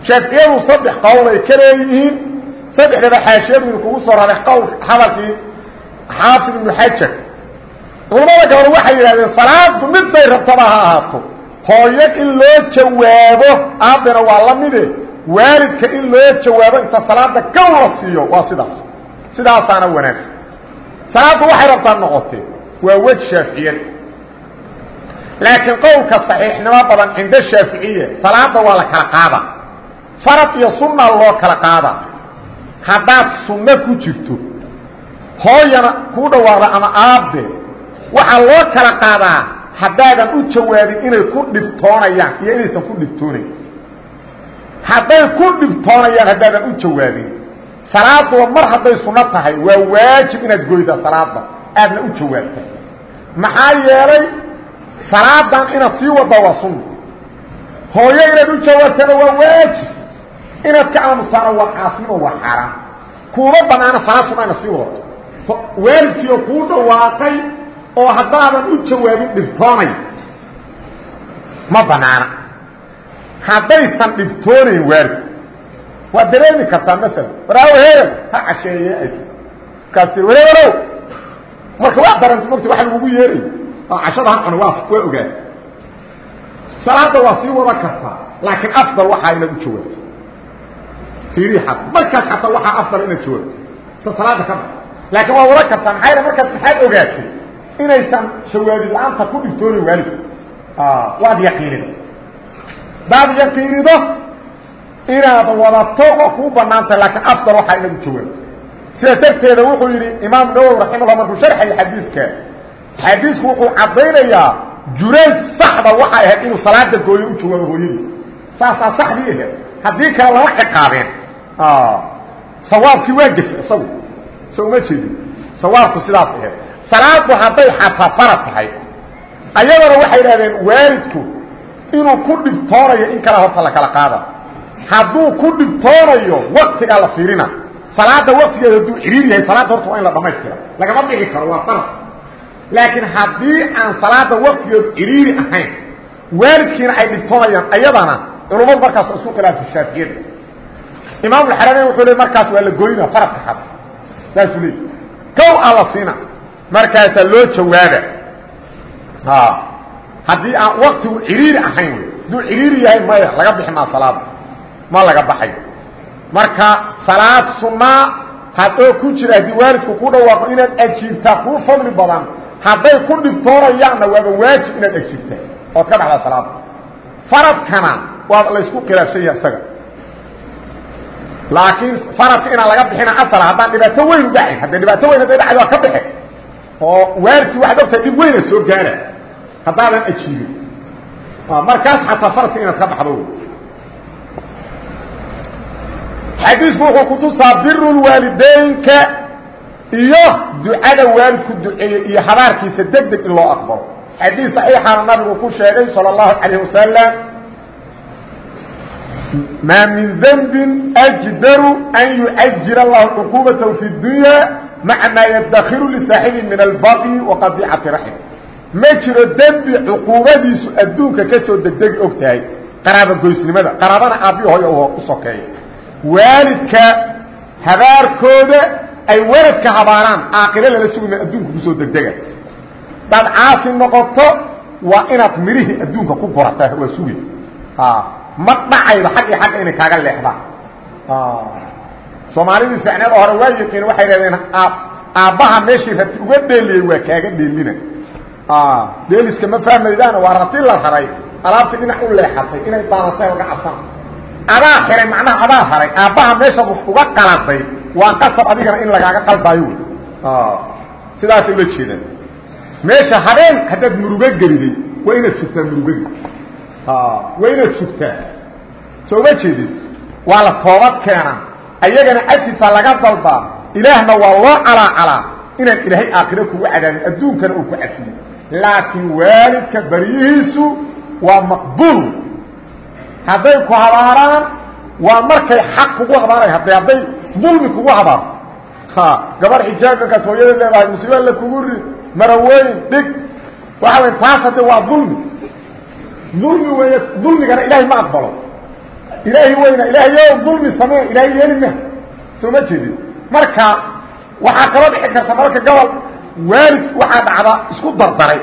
Shaaficiyadu saddex qowl ay ka leeyihiin. Saddexdaba xaashiyadu kugu soo raray qowl hadalkii xaafid ibnu xajar culamada gabor waxay yidhahdeen salaadu midday rabtaba ha ahaato. Hooyo in loo jawaabo aabena waa la mide. Waalidka in loo jawaabo inta salaada ka wala siiyo waa sidaas. Sidaasaana wanaagsan. Salaaddu waxay rabtaa noqotee waa wej shaaficiyad laakiin qowlka صaxiixnimo badan cinda shaaficiya salaada waa la kala qaada. Farad iyo sunna loo kala qaada. Haddaad sunno ku jirto hooyana kuu dhawaaqda ama aabbe waxaa loo kala qaadaa haddaadan u jawaabin inay ku dhibtoonayaan iyo inaysan ku dhibtoonayn. Hadday ku dhibtoonayaan haddaadan u jawaabin. Salaaduba mar hadday sunno tahay waa waajib inaad goydaa salaada aadna u jawaabta maxaa yeelay salaadan inaad sii waddaa waa sunna. Hooyo inaad u jawaabtana waa waajib. Inaad ka aamustaana waa caasimo waa xaaraan kuuma banaana salaad sunna ina sii wadato waalidkiioo kuu dhawaaqay oo haddaadan u jawaabin dhibtoonay ma banaana. Haddaysan dhibtoonayn waalid waa dareemi kartaa maala waraawo hebel ha casheeye ay kaas tir wareerow marka waa daranta mogta waa lagugu yeeray oo cashada ha cuno waa waa ogaa salaada waa sii wada kartaa laakiin afdal waxaa inaad u jawaabto fiiri xad markaas xataa waxaa afdal inaad jawaabto ta salaada ka bax laakiin waa wada kartaa maxaa yeel markaas maxaad ogaatay inaysan shawaabid la'aanta ku dhibtoonin waalidka. Waad yaqiinida daad yaqiinido inaad wadato waa kuu banaantah laakiin afdal waxaa inaad u jawaabto sida darteeda wuxuu yidhi imaam nawowi raximahullah markuu sharxaya xadiidka xadiisku wuxuu caddaynayaa jurayd saxda waxay ahayd inuu salaada gooyo u jawaabo hooyadii. Saasaa saxdii ahayd. Haddii kale lama ciqaabeen sawaabkii waa gefa isagu. So uma jeedin. Sawaabku sidaas ahayd salaadu hadday xataa farad tahay. Ayadana waxay idhahdeen waalidku inuu ku dhibtoonayo in kala horta la kala qaada. Hadduu ku dhibtoonayo waktigaa la fiirina. Salaada waktigeeda hadduu xiriir yahay salaadda horta waa in la dhamaystira lagama dhigi karo waa farad laakiin haddii aan salaada waktigeedu xiriiri ahayn waalidkiina ay dhibtoonayaan ayadana culummadu markaas isku khilaafta shaaficiyada imaamulxarameyn wuxuu le markaas waa la goyna faradka xad saasuu leey kow aa la siina markaasaa loo jawaaba. Haddii aan waktigu xiriiri ahayn hadduu xiriiri yahay maya laga bixi maa salaada ma laga baxayo marka salaad sunaa haddoo ku jira haddii waalidku ku dhawaaqo inaad ajiibtaa kuu fadli badan hadday ku dhibtoonayaanna waaba waajib inaad ajiibtaa ood ka baxdaa salaada faradkana waa laysku khilaafsan yahay isaga. Laakiin faradka inaan laga bixina asala haddaan dhibaato weyn dhacayn haddee dhibaato weyn hadday dhacdo waa ka baxe oo waalidkii waxaad ogtahay dhib weyna soo gaara haddaadan ajiibin markaas xataa faradka inaad ka baxdo xadiisku wuxuu kutusaa biru lwaalideynka iyo ducada waalidku duceeye iyo habaarkiisa deg deg in loo aqbalo xadiis saxiixaana nabigu ku sheegay salى اllahu calayh wasalam maa min dembin ajdaru an yucajil allahu cuquubatahu fi اdunya maca maa yadakhiru lisaaxibi min albaqyi waqadicati raxim ma jiro dembi cuquubadiisu adduunka ka soo degdegi og tahay qaraaba goysnimada qaraabana aabbiyo hooya u sokeeya waalidka habaarkooda ay waladka habaaraan aakiro lala sugna adduunka ku soo degdega daad caasi noqoto waa inaad mirihii adduunka ku gorataa waa sugi ma dhacaydo xag iyo xagga inay kaaga leexdaan soomaalidii ficneed hore waa yaqiin waxay dhahdeen aabbaha meeshii rati uga dheeliyey waa kaaga dheelina. Deeliska ma fahmaydaan waa rati la raray. Alaabtii dhinac u leexatay inay daadatay oga cabsana adaa xiray macnaha adaa haray aabbaha meeshaad wax uga qaladay waa qasab adigana in lagaaga qaldaayo wy sidaasay ula jeedaan meesha habeen haddaad murugo geliday waa inaad sugtaa murugadii waa inaad sugtaa. Soo ma jeedid waa la toobad keenaa ayagana cafisa laga dalbaa. Ilaahna waa loo calaacalaa inaan ilaahay aakhiro kugu cadaabin adduunkana uu ku cafiyo laakiin waalidka baryihiisu waa maqbuul. Hadday ku habaaraan waa markay xaq kugu habaarayan hadday hadday dulmi kugu habaaro gabar xijaab hooyada leedahay musiiba la kugu rid maraweyn dhig. Waxa wey taas hadde waa dulmi dulmi wey dulmigana ilaahay ma aqbalo ilaahi weyna ilaahay yo dulmi samee ilaahay yeeli ma. Soo ma jeedin. Marka waxaa kaloo dhici karta mararka gobol waalid waxaa dhacda isku dardaray.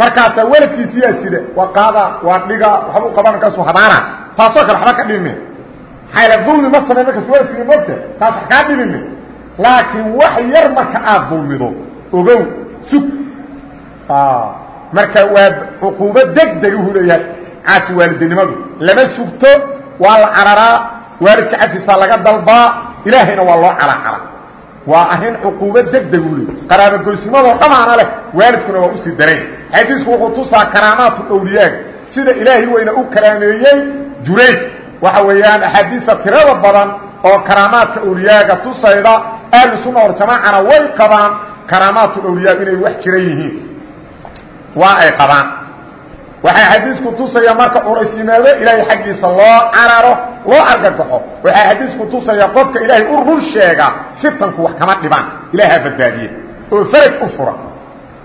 Markaasaa waladkiisiyaa sida waa qaada waa dhiga waxba u qaban markaasu habaana. Taasoo kale waxba ka dhibime maxaa dulmi ma samey markaas waladkii mogta taas wax kaa dhibime laakiin wax yar marka aad dulmido ogow sug. Marka waa cuquubo deg deg uhu leeyahay caasi waalidinimadu lama sugto waa la cararaa waalidka cafisaa laga dalbaa ilaahayna waa loo calacala waa arrin cuquubo degdeg u le qaraabogoysnimadoo dhamaana leh waalidkuna waa u sii darayn xadiisku wuxuu tusaa karaamaatu awliyaaga sida ilaahay weyna u karaameeyey jurayd waxa weeyaan axaadiista tirada badan oo karaamaadka awliyaaga tusayda ahlu sunna waljamaacana way qabaan karaamaatu awliyaa inay wax jiran yihiin. Waa ay qabaan waxaa xadiisku tusaya marka culays yimaado ilaahay xaggiisa loo cararo loo argagaxo waxaa xadiisku tusaya qofka ilaahay u run sheega fitanku wax kama dhibaan ilaahaa badbaadiye oo faraj u fura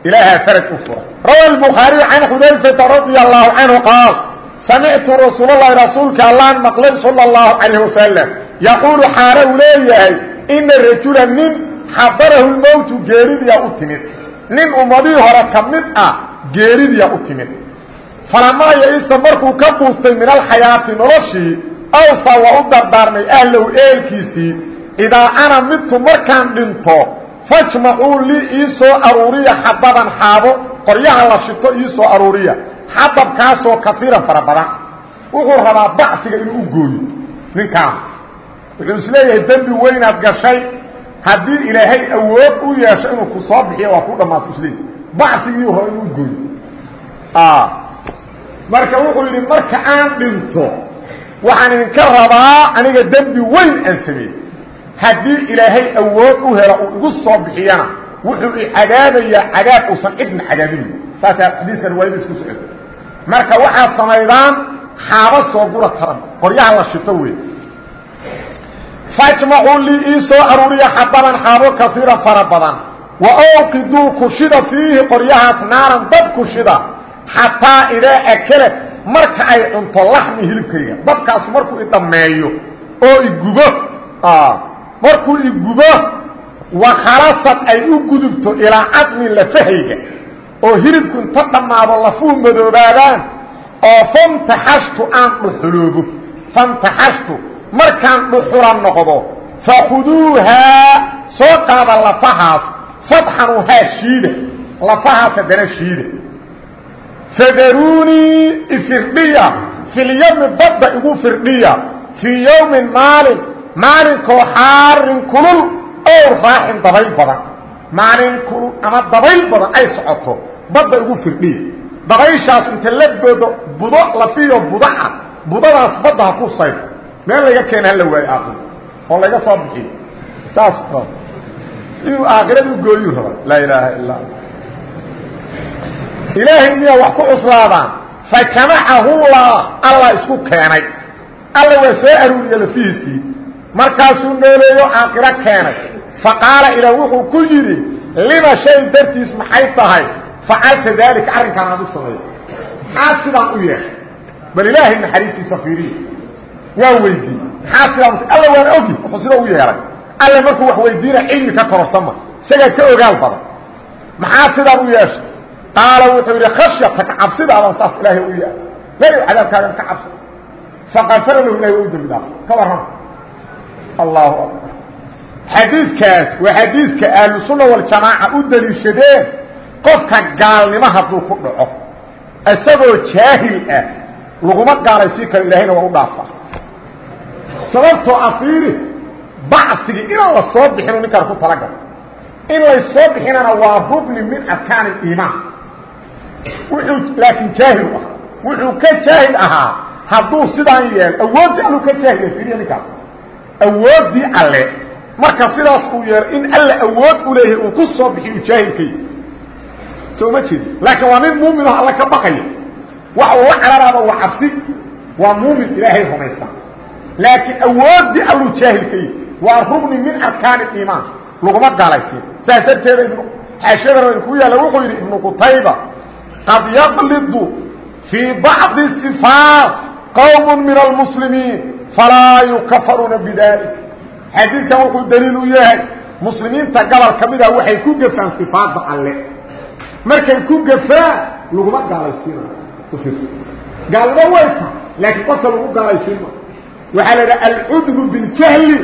ilaahaa faraj u fura rawa الbukhaariي can xudayfata radia allahu canhu qaal samictu rasuul اlahi rasuulka allaan maqlay salى اllahu calayh wasalam yaquulu xaala uu leeyahay ina rajula nin xadarahu lmowtu geeridiyaa u timid nin ummadihii hore ka mid ah geeridiyaa u timid falamaa yaisa markuu ka quustay min alxayaati noloshii awsa waa u dardaarmay ahlow eelkiisii idaa ana midtu markaan dhinto fajmacuu lii ii soo aruuriya xadaban xaabo qoryaha la shito ii soo aruuriya xadabkaasoo kaiiran fara badan. Wuxuu rabaa bacsiga inuu u gooyo ninkaan. Wuxuu is leeyahay dembi weynaad gashay haddii ilaahay awood u yeesho inuu ku soo bixiyo waa ku dhammaato isleeyahy bacsigii hore inuu marka wuxuu yidhi marka aan dhinto waxaan idinka rabaa aniga dembi weyn aan sameeyey. Haddii ilaahay awood u helo uu igu soo bixiyana wuxuu icadaabayaa cadaab uusan cidna cadaabinayn saasaa xadiiska riwaayadiis ku socoto marka waxaad samaydaan xaabo soo gura taran qoryaha la shito wey fajmacuu lii ii soo aruuriya xadaban xaabo kaiiran fara badan. Wa awqiduu kushida fiihi qoryahaas naaran dab kushida xataa idaa akelad marka ay cunto laxmi hilibkayga dabkaasu markuu idhammeeyo oo igubo markuu igubo wakhalasad ay u gudubto ilaa cadmi lafahayga oo hilibku inta dhammaado lafuhu madoobaadaan oo fantaxashtu aan dhuxuloobo fantaxashtu markaan dhuxula noqdo fakhuduuhaa soo qaada lafahaas fadxanuuhaa shiida lafahaas haddana shiida fadaruunii ifirdhiya filyami badda igu firdhiya. Fii yowmin maalin. Maalinkoo xaarin kulul. Ow raaxin dabayl badan. Maalin kulul ama dabayl badan ay socoto. Badda igu firdhiya. Dabayshaas inta la boodo budo lafiyo budo ah budadaas badda ha ku sayrto meel laga keena hala waayo aakhiro oo laga soo bixiyo saas inuu aakhirada u gooyuu raba laa ilaaha ilaa ilaahay miyaa wax ku cuslaadaan. Fajamacahullah allah isku keenay. Alla waa soo aruuriye lafihiisii. Markaasuu nooleeyo aakhiro keenay. Faqaala ilaa wuxuu ku yidhi lima shay dartiis maxay tahay? Facalta daalika arrinkaan aad u sameeyo maxaa sidaan u yeeshay bal ilaahay naxariistiisa fiiriya waa weydiiyey. Maxaa sidaa alla waana ogi wuxuu sida u yeelay. Alle markuu wax weydiina cilmi ka korosama. Isagaa ka ogaal badan. Maxaa sidaan u yeeshay qaala wuxuu yidhi khashyataka cabsidaadan saas ilaahay u yeelay meel cadaabkaagan ka cabsa faqafara lahu ilahay waa u dembi ka warrama allahu akbar. Xadiidkaas waa xadiidka ahlusunna waljamaaca u daliishadeen qofka gaalnimo hadduu ku dhaco isagoo jaahil ah laguma gaalaysiin karo ilaahayna waa u dhaafa. Sababtoo afiiri bacsigii inaan la soo bixinu ninkaan ku talagalo in lay soo bixinana waa rubni min arkaan iimaan laakiin jaahil ahaa. Wuxuu ka jaahil ahaa. Hadduu sidaan yeel awooddii alluu ka jaahil fiiriya ninkaas awooddii alle. Marka sidaas uu yeelo in alle awood u leeyahay uu ku soo bixiyu jaahilkay soo ma jeedi laakiin waa nin muumin oo alle ka baqaya. Waxa uu la cararaaba waa cabsi. Waa muumin ilaahay rumaysan laakiin awooddii alluu jaahilkay waa rugni min arkaan iimaan. Laguma gaalaysiin. Saas darteeda xaashadana idinku yaalla wuxuu yidhi ibnu qutayba qad yaqlidu fii bacdi صifaat qowm min almuslimiin falaa yukafaruuna bidalik xadiidkan wuxuu daliil u yahay muslimiinta gobol ka mida waxay ku gafaan sifaadda alle markay ku gafaan laguma gaalaysiinayo gaalnimo way tahay laakiin qofka lagu gaalaysiin ma waxaa la idhaha alcudbu biاljahli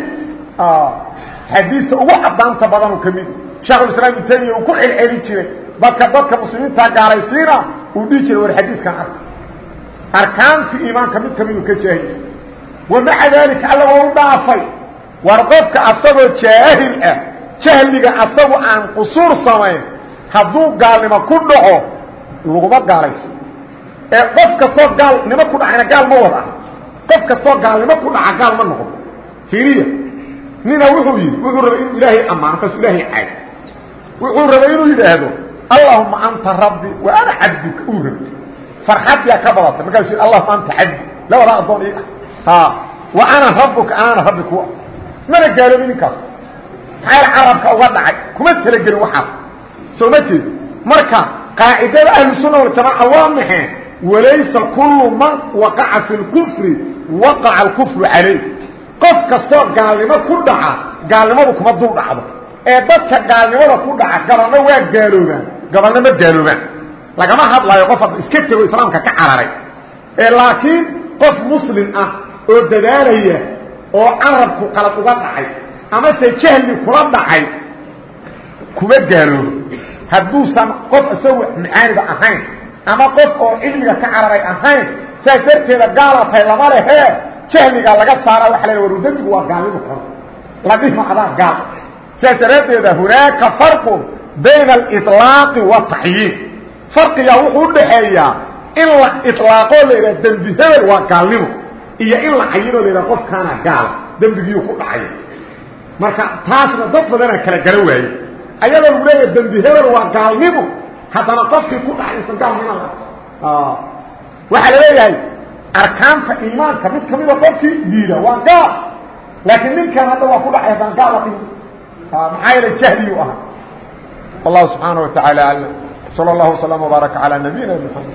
xadiista ugu cadaanta badanu ka mid sheekhulislaam ibnu taymiya uu ku celcelin jiray dadka dadka muslimiinta gaalaysiina uu dhihi jiray war xadiiskan arka arkaantii iimaanka mid kamiduu ka jaahiy wamaca daalika alla waa u dhaafay. War qofka asagoo jaahil ah jahliga asagu aan qusuur samayn hadduu gaalnimo ku dhaco laguma gaalayso ee qof kastoo gaalnimo ku dhacayna gaal ma wada ah qof kastoo gaalnimo ku dhaca gaal ma noqon. Fiiriya nina wuxuu yidhi wuxuu rabay inuu ilaahay ammaano kaasu ilaahay caay wuxuu rabay inuu yidhaahdo allahuma anta rabbi wa ana cabduka uu rabay farxadyaa ka badatay. Markaasuu yidhi allahuma anta cabdi labadaa addoon ii ah. Wa ana rabuka anaana rabbi ku ah mana gaaloobin ninkaas maxaa carabka uga dhacay. Kuma talagelin waxaas. Soo ma jeed marka qaacidada ahlusunna waljamaaca waa maxee walaysa kullu man waqaca fi lkufri waqaca alkufru calayh. Qof kastoo gaalnimo ku dhaca gaalnimadu kuma dul dhacdo. Ee dadka gaalnimada ku dhaca gabalna waa gaaloobaan gabalna ma gaaloobaan lagama hadlayo qof iska tego islaamka ka cararay. Ee laakiin qof muslim ah oo dadaalaya oo carabku qalad uga dhacay amase jahli kula dhacay kuma gaaloobo hadduusan qof isagu macaanida ahayn ama qof oo cilmiga ka cararay ahayn saas darteeda gaala tahay jahligaa laga saara waa la war dembigu waa gaalnimu xun la dhihma adaa gaal. Saas daraaddeeda hunaaka farqun bayna aliطlaaqi wataxyiin farqigaa wuxuu udhaxeeyaa in la iطlaaqoo la yidhaha dembi hebel waa gaalnimo iyo in la cayinoo la yidhaha qofkaana gaala dembigiyuu ku dhacay. Marka taasna dad badanaa kala gara waaye ayadoo lagu leeyahay dembi hebel waa gaalnimo haddana qofkii ku dhacay isan gaalnimo waxaa la leeyahay arkaanta iimaanka mid kamida qofkii diida waa gaal laakiin ninkan hadda waa ku dhacay haddana gaal la dhihi maxaa yeele jahliyuu ahaa wallahu subxaana wa tacaala aclam salى اllahu وsلام وbaaraka calى nabiyina mxamed